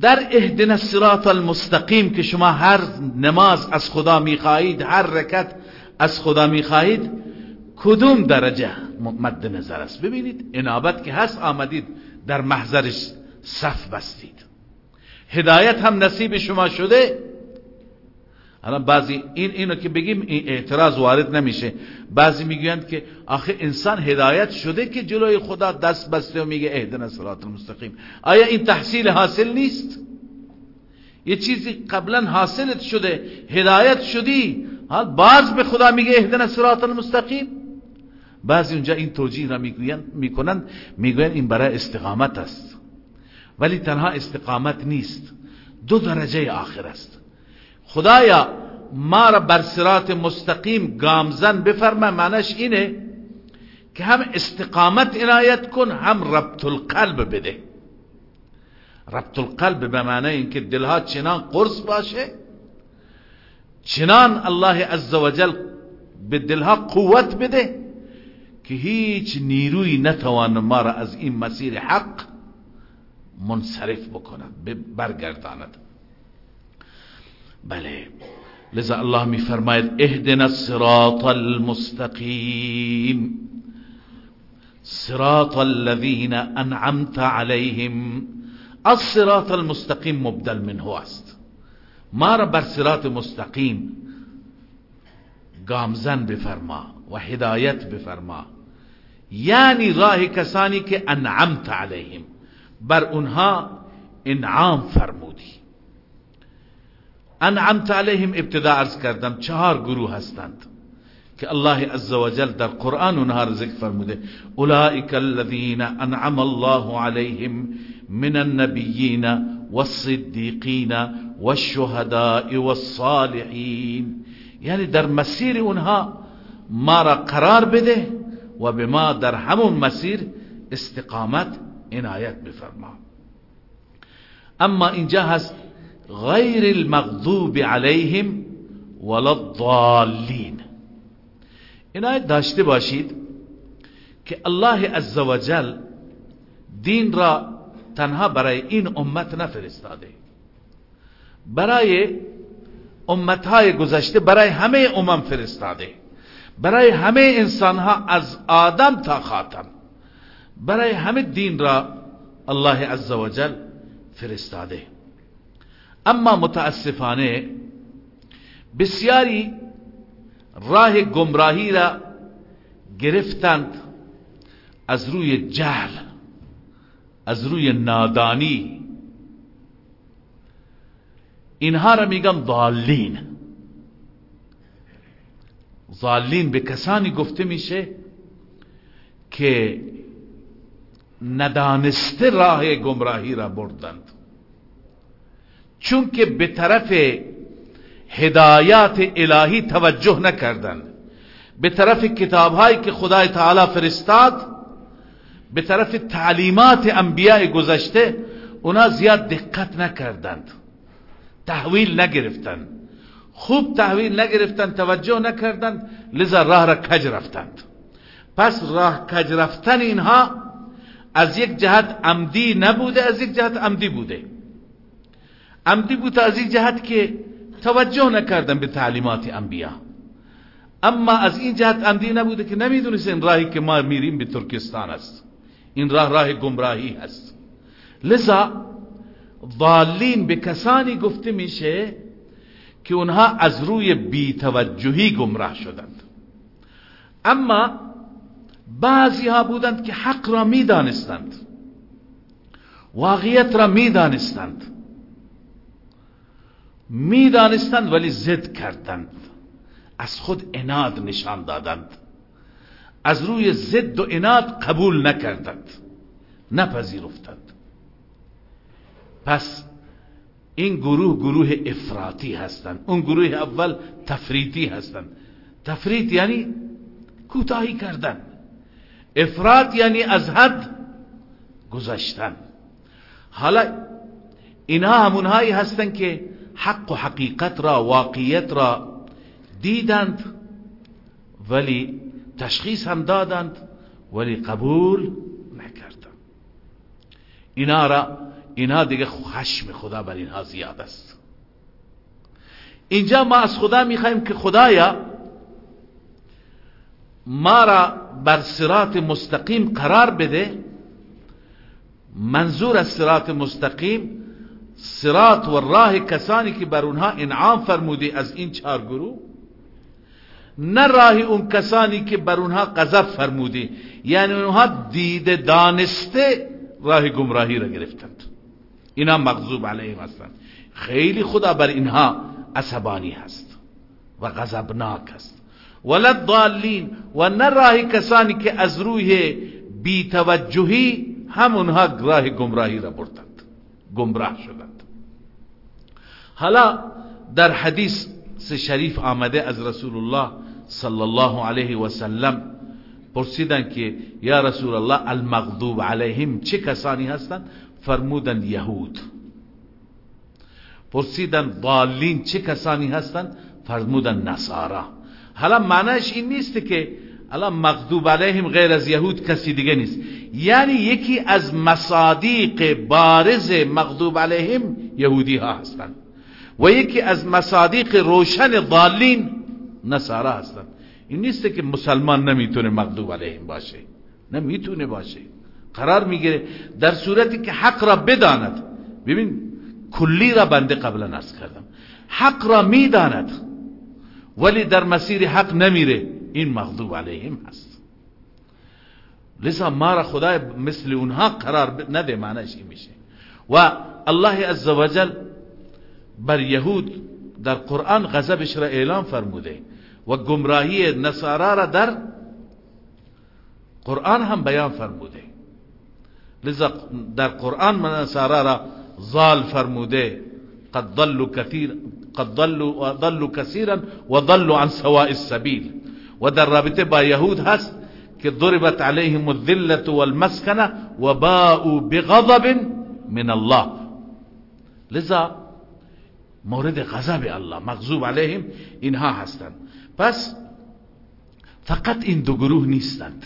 در اهدنا الصراط المستقیم که شما هر نماز از خدا میخواهید هر رکت از خدا میخواهید کدوم درجه مد نظر است؟ ببینید انابت که هست آمدید در محضرش صف بستید. هدایت هم نصیب شما شده. الان بعضی این اینو که بگیم این اعتراض وارد نمیشه. بعضی می‌گویند که آخه انسان هدایت شده که جلوی خدا دست بسته و میگه اهدنا الصراط المستقیم. آیا این تحصیل حاصل نیست؟ یه چیزی قبلا حاصلت شده هدایت شدی. حال باز به خدا میگه اهدنا الصراط المستقیم. بعضی اونجا این توجیه را می‌کنن می‌گوین این برای استقامت است. ولی تنها استقامت نیست. دو درجه آخر است. خدایا ما را بر صراط مستقیم گامزن بفرما. معنیش اینه که هم استقامت عنایت کن هم ربط القلب بده. ربط القلب به معنی اینکه دلها چنان قرص باشه چنان الله عزوجل به دلها قوت بده. که هیچ نیروی نتوان ما را از این مسیر حق منصرف بکند برگرداند. بله لذا الله می فرماید اهدنا الصراط المستقیم. صراط الذين انعمت عليهم الصراط المستقیم مبدل منه است. ما را بر صراط مستقیم گامزن بفرما و هدایت بفرما. یعنی راه کسانی که انعمت علیهم. بر اونها انعام فرمودی. انعمت علیهم ابتدا عرض کردم چهار گروه هستند که الله عزوجل در قرآن اونها را ذکر فرموده. اولئک الذین انعم الله علیهم من النبیین والصدیقین والشهداء والصالحین. یعنی در مسیر اونها ما را قرار بده و به ما در همون مسیر استقامت عنایت بفرما. اما اینجا هست غیر المغضوب علیهم ولا الضالین. عنایت داشته باشید که الله عزوجل دین را تنها برای این امت نفرستاده. برای امتهای گذشته برای همه امم فرستاده. برای همه انسان ها از آدم تا خاتم. برای همه دین را الله عزوجل فرستاده. اما متاسفانه بسیاری راه گمراهی را گرفتند از روی جهل از روی نادانی. اینها را میگم ضالین. ضالین به کسانی گفته میشه که ندانسته راه گمراهی را بردند. چون که به طرف هدایات الهی توجه نکردند به طرف کتابهایی که خدای تعالی فرستاد به طرف تعلیمات انبیاء گذشته اونا زیاد دقت نکردند تحویل نگرفتند. خوب تحویل نگرفتن توجه نکردند لذا راه را کج رفتند. پس راه کج رفتن اینها از یک جهت عمدی نبوده از یک جهت عمدی بوده. عمدی بوده از یک جهت که توجه نکردن به تعلیمات انبیا. اما از این جهت عمدی نبوده که نمی‌دونست این راهی که ما میریم به ترکستان است. این راه راه گمراهی هست. لذا ضالین به کسانی گفته میشه که اونها از روی بیتوجهی گمراه شدند. اما بعضی ها بودند که حق را می‌دانستند. واقعیت را می‌دانستند. می‌دانستند ولی زد کردند. از خود اناد نشان دادند. از روی زد و اناد قبول نکردند. نپذیرفتند. پس این گروه گروه افراطی هستند اون گروه اول تفریطی هستند تفریط یعنی کوتاهی کردن. افراط یعنی از حد گذشتن. حالا اینها همونهایی هستند که حق و حقیقت را واقعیت را دیدند ولی تشخیص هم دادند ولی قبول نکردند. اینا را اینها دیگه خشم خدا بر اینها زیاد است. اینجا ما از خدا می‌خوایم که خدایا ما را بر صراط مستقیم قرار بده. منظور از صراط مستقیم سرات و راه کسانی که بر اونها انعام فرمودی از این چهار گروه نه راه اون کسانی که بر اونها غضب فرمودی. یعنی اونها دید دانسته راه گمراهی را گرفتند. اینا مغضوب علیهم هستند خیلی خدا بر اینها عصبانی هست و غضبناک است ولد ضالین و نه کسانی که از روی بیتوجهی هم اونها راه گمراهی را بردند. گمراه شدند. حالا در حدیث شریف آمده از رسول الله صلی الله علیه و سلم پرسیدن که یا رسول الله المغضوب علیهم چه کسانی هستند؟ فرمودن یهود. پرسیدن ضالین چه کسانی هستند فرمودن نصارا. حالا معنیش این نیست که الان مغضوب علیهم غیر از یهود کسی دیگه نیست. یعنی یکی از مصادیق بارز مغضوب علیهم یهودی ها هستند و یکی از مصادیق روشن ضالین نصارا هستند این نیست که مسلمان نمی‌تونه مغضوب علیهم باشه. نمی‌تونه باشه. قرار می‌گیره. در صورتی که حق را بداند. ببین کلی را بنده قبلا نرس کردم. حق را می‌داند. ولی در مسیر حق نمیره. این مغضوب علیهم هست. لذا ما را خدای مثل اونها قرار نده معنیش این میشه. و الله عزوجل بر یهود در قرآن غضبش را اعلام فرموده. و گمراهی نصارا را در قرآن هم بیان فرموده. لذا در قرآن من نصارا را ظال فرموده قد ضلوا كثير قد ضلوا ضلوا كثيرا وضلوا عن سواء السبيل. و در رابطه با یهود هست که ضربت عليهم الذلة والمسكنة وباءوا بغضب من الله. لذا مورد غضب الله مغضوب علیهم اینها هستند پس فقط این دو گروه نیستند.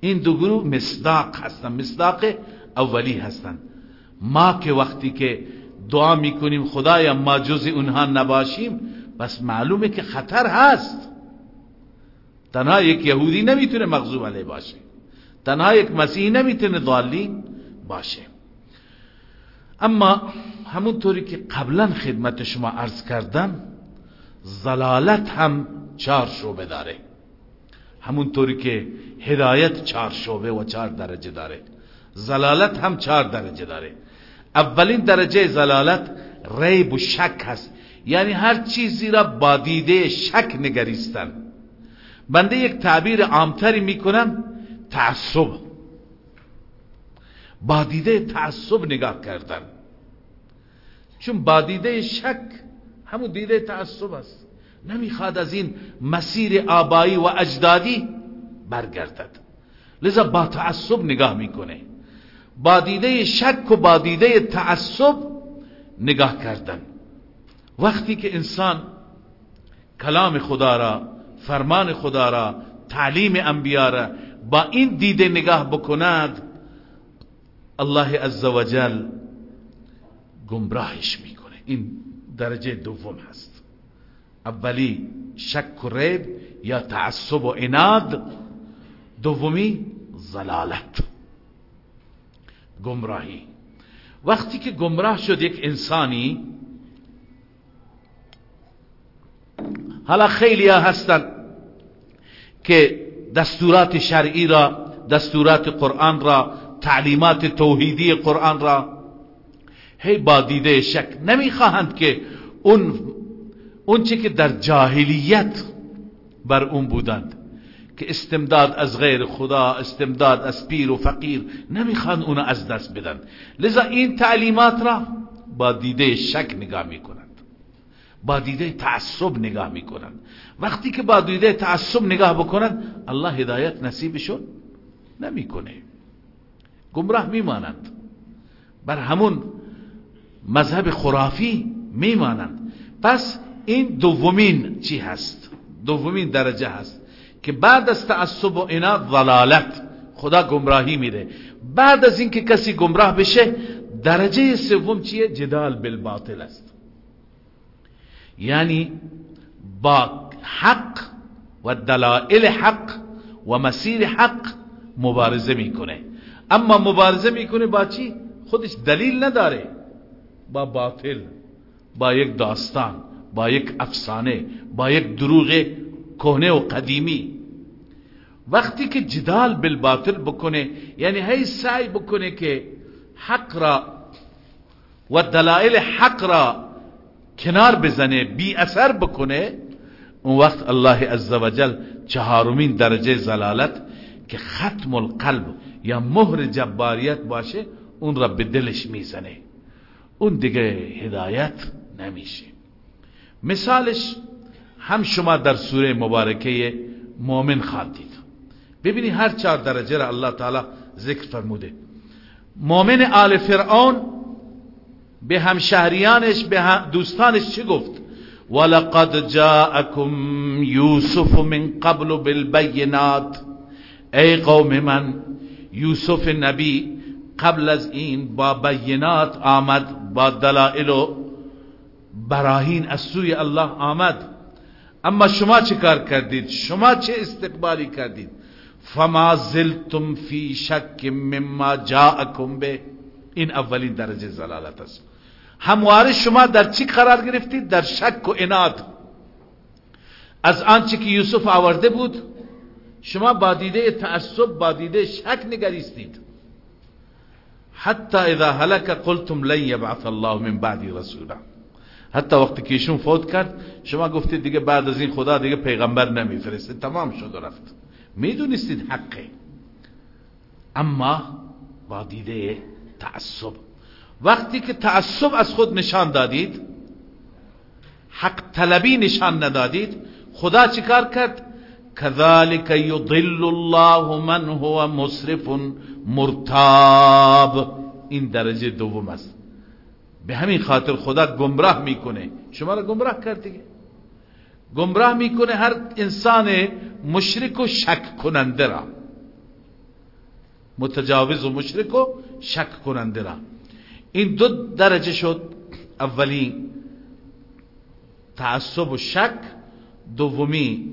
این دو گروه مصداق هستند مصداق اولی هستند ما که وقتی که دعا می‌کنیم خدایا ما جز اونها نباشیم پس معلومه که خطر هست. تنها یک یهودی نمی‌تونه مغضوب علیه باشه. تنها یک مسیحی نمی‌تونه ضالین باشه. اما همونطوری که قبلا خدمت شما عرض کردم زلالت هم چهار شعبه داره. همونطوری که هدایت چهار شعبه و چهار درجه داره. زلالت هم چهار درجه داره. اولین درجه زلالت ریب و شک هست. یعنی هر چیزی را با دیده شک نگریستن. بنده یک تعبیر عامتری می‌کنم تعصب. با دیده تعصب نگاه کردن. چون با دیده شک همون دیده تعصب است. نمی‌خواد از این مسیر آبایی و اجدادی برگردد. لذا با تعصب نگاه می‌کنه. با دیده شک و با دیده تعصب نگاه کردن. وقتی که انسان کلام خدا را فرمان خدا را تعلیم انبیا را با این دیده نگاه بکند الله عزوجل گمراهش می‌کنه. این درجه دوم هست. اولی شک و ریب یا تعصب و اناد دومی زلالت. گمراهی. وقتی که گمراه شد یک انسانی حالا خیلی ها هستن که دستورات شرعی را دستورات قرآن را تعلیمات توحیدی قرآن را هی با دیده شک نمی‌خواهند که اون اون چه که در جاهلیت بر اون بودند. که استمداد از غیر خدا استمداد از پیر و فقیر نمی‌خوان اونو از دست بدن. لذا این تعلیمات را با دیده شک نگاه می‌کنند. با دیده تعصب نگاه می‌کنند. وقتی که با دیده تعصب نگاه بکنند الله هدایت نصیبشون نمی‌کنه. گمراه میمانند. بر همون مذهب خرافی میمانند. پس این دومین چی هست؟ دومین درجه هست. که بعد از تعصب و اینا ضلالت خدا گمراهی میده. بعد از اینکه کسی گمراه بشه درجه سوم چیه؟ جدال بالباطل است. یعنی با حق و دلائل حق و مسیر حق مبارزه می‌کنه. اما مبارزه می‌کنه با چی؟ خودش دلیل نداره. با باطل با یک داستان با یک افسانه با یک دروغ کهنه و قدیمی. وقتی که جدال بالباطل بکنه یعنی هی سعی بکنه که حق را و دلائل حق را کنار بزنه بی اثر بکنه اون وقت الله عزوجل چهارمین درجه زلالت که ختم القلب یا مهر جباریت باشه اون را به دلش می‌زنه. اون دیگه هدایت نمیشه. مثالش هم شما در سوره مبارکه مؤمن خواندید ببینی هر چهار درجه را الله تعالی ذکر فرموده. مؤمن آل فرعون به همشهریانش به دوستانش چه گفت؟ ولقد جاءكم یوسف من قبل بالبینات. ای قوم من یوسف نبی قبل از این با بینات آمد با دلائل و براهین از سوی الله آمد. اما شما چه کار کردید؟ شما چه استقبالی کردید؟ فما زلتم فی شک مما جاءکم به. این اولین درجه زلالت است. همواره شما در چی قرار گرفتید؟ در شک و اناد. از آنچه که یوسف آورده بود شما با دیده تعصب با دیده شک نگریستید. حتی اذا هلك قلتم لن يبعث الله من بعدی رسولا. حتی وقتی که ایشون فوت کرد شما گفتید دیگه بعد از این خدا دیگه پیغمبر نمیفرسته. تمام شد و رفت. می‌دونستید حقه. اما با دیده تعصب. وقتی که تعصب از خود نشان دادید حق طلبی نشان ندادید خدا چیکار کرد؟ كذلك يضل الله من هو مسرف مرتاب. این درجه دوم است. به همین خاطر خدا گمراه می‌کنه. شما را گمراه کرد گمراه می‌کنه هر انسان مشرک و شک کننده را. متجاوز و مشرک و شک کننده را. این دو درجه شد. اولین تعصب و شک. دومی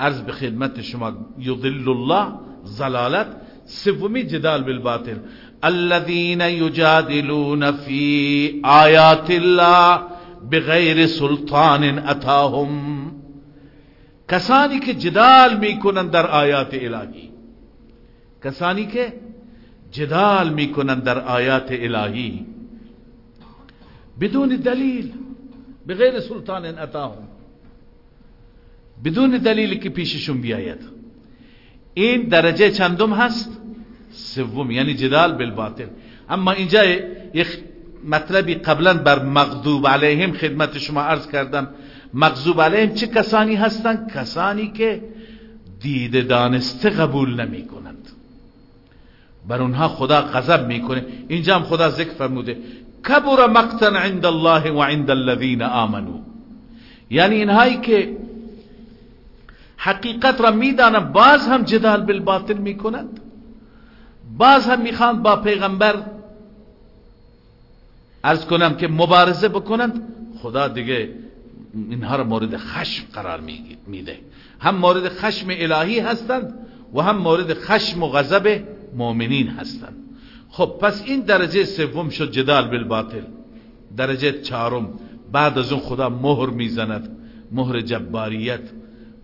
عرض به خدمت شما یضل الله زلالت سومی جدال بالباطل. الذين يجادلون في آيات الله بغیر سلطان اتاهم. کسانی که جدال می‌کنن در آیات الهی. کسانی که جدال می‌کنن در آیات الهی. بدون دلیل بغیر سلطان اتاهم. بدون دلیلی که پیششون بیاید. این درجه چندم هست؟ سوم یعنی جدال بالباطل. اما اینجا یک مطلبی قبلا بر مغضوب علیهم خدمت شما عرض کردم. مغضوب علیهم چه کسانی هستند؟ کسانی که دید دانسته قبول نمی کنند. بر اونها خدا غضب می‌کنه اینجا هم خدا ذکر فرموده. کبر مقتا عند الله و عند الذين آمنوا یعنی اینهایی که حقیقت را می‌دانند باز هم جدال بالباطل می‌کنند باز هم می‌خواند با پیغمبر ارز کنم که مبارزه بکنند خدا دیگه اینها را مورد خشم قرار میده. هم مورد خشم الهی هستند و هم مورد خشم و غضب مؤمنین هستند. خب پس این درجه سوم شد جدال بالباطل. درجه چهارم بعد از اون خدا مهر می‌زند. مهر جباریت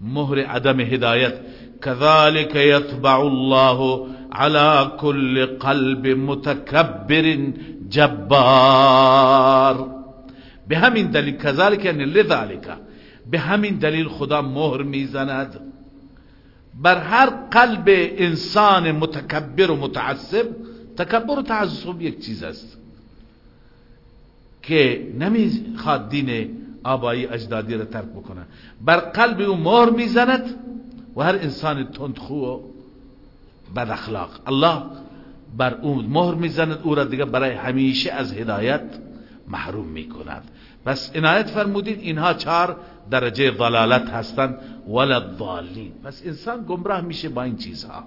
مهر عدم هدایت. كذلك يطبع الله على كل قلب متكبر جبار. به همین دلیل کذالک یعنی لذالک. به همین دلیل خدا مهر می‌زند. بر هر قلب انسان متکبر و متعصب تکبر و تعصب یک چیز است. که نمی‌خواد دین آبایی اجدادی را ترک بکنه. بر قلب او مهر می‌زند و هر انسان تندخو و بد اخلاق الله بر او مهر می‌زند او را دیگه برای همیشه از هدایت محروم می‌کند. پس عنایت فرمودید اینها چهار درجه ضلالت هستند. ولد ضالین پس انسان گمراه میشه با این چیزها.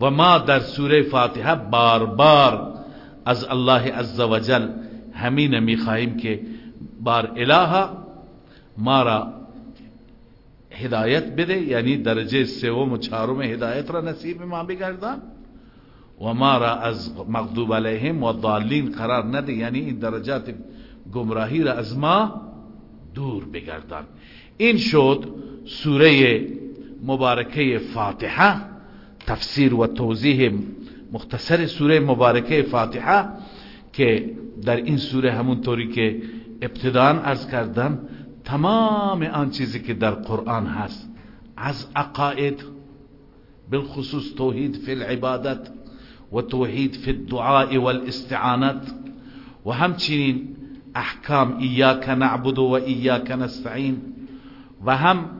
و ما در سوره فاتحه بار بار از الله عزوجل همین می‌خواهیم که بار اله ما را هدایت بده یعنی درجه سوم و چهارم هدایت را نصیب ما بگردان. و ما را از مغضوب علیهم و ضالین قرار نده. یعنی این درجات گمراهی را از ما دور بگردان. این شد سوره مبارکه فاتحه تفسیر و توضیح مختصر سوره مبارکه فاتحه که در این سوره همونطوری که ابتدان ارز کردم تمام آن چیزی که در قرآن هست از عقاید بالخصوص توحید فی العبادت و توحید فی الدعاء والاستعانت و همچنین احکام ایاک نعبد و ایاک نستعین و هم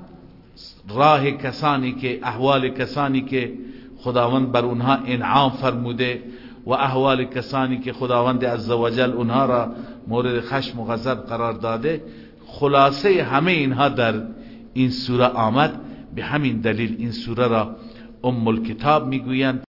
راه کسانی که أحوال کسانی که خداوند بر اونها انعام فرموده و أحوال کسانی که خداوند عزوجل اونها را مورد خشم و غضب قرار داده. خلاصه همه اینها در این سورة آمد. به همین دلیل این سورة را ام الکتاب میگویند.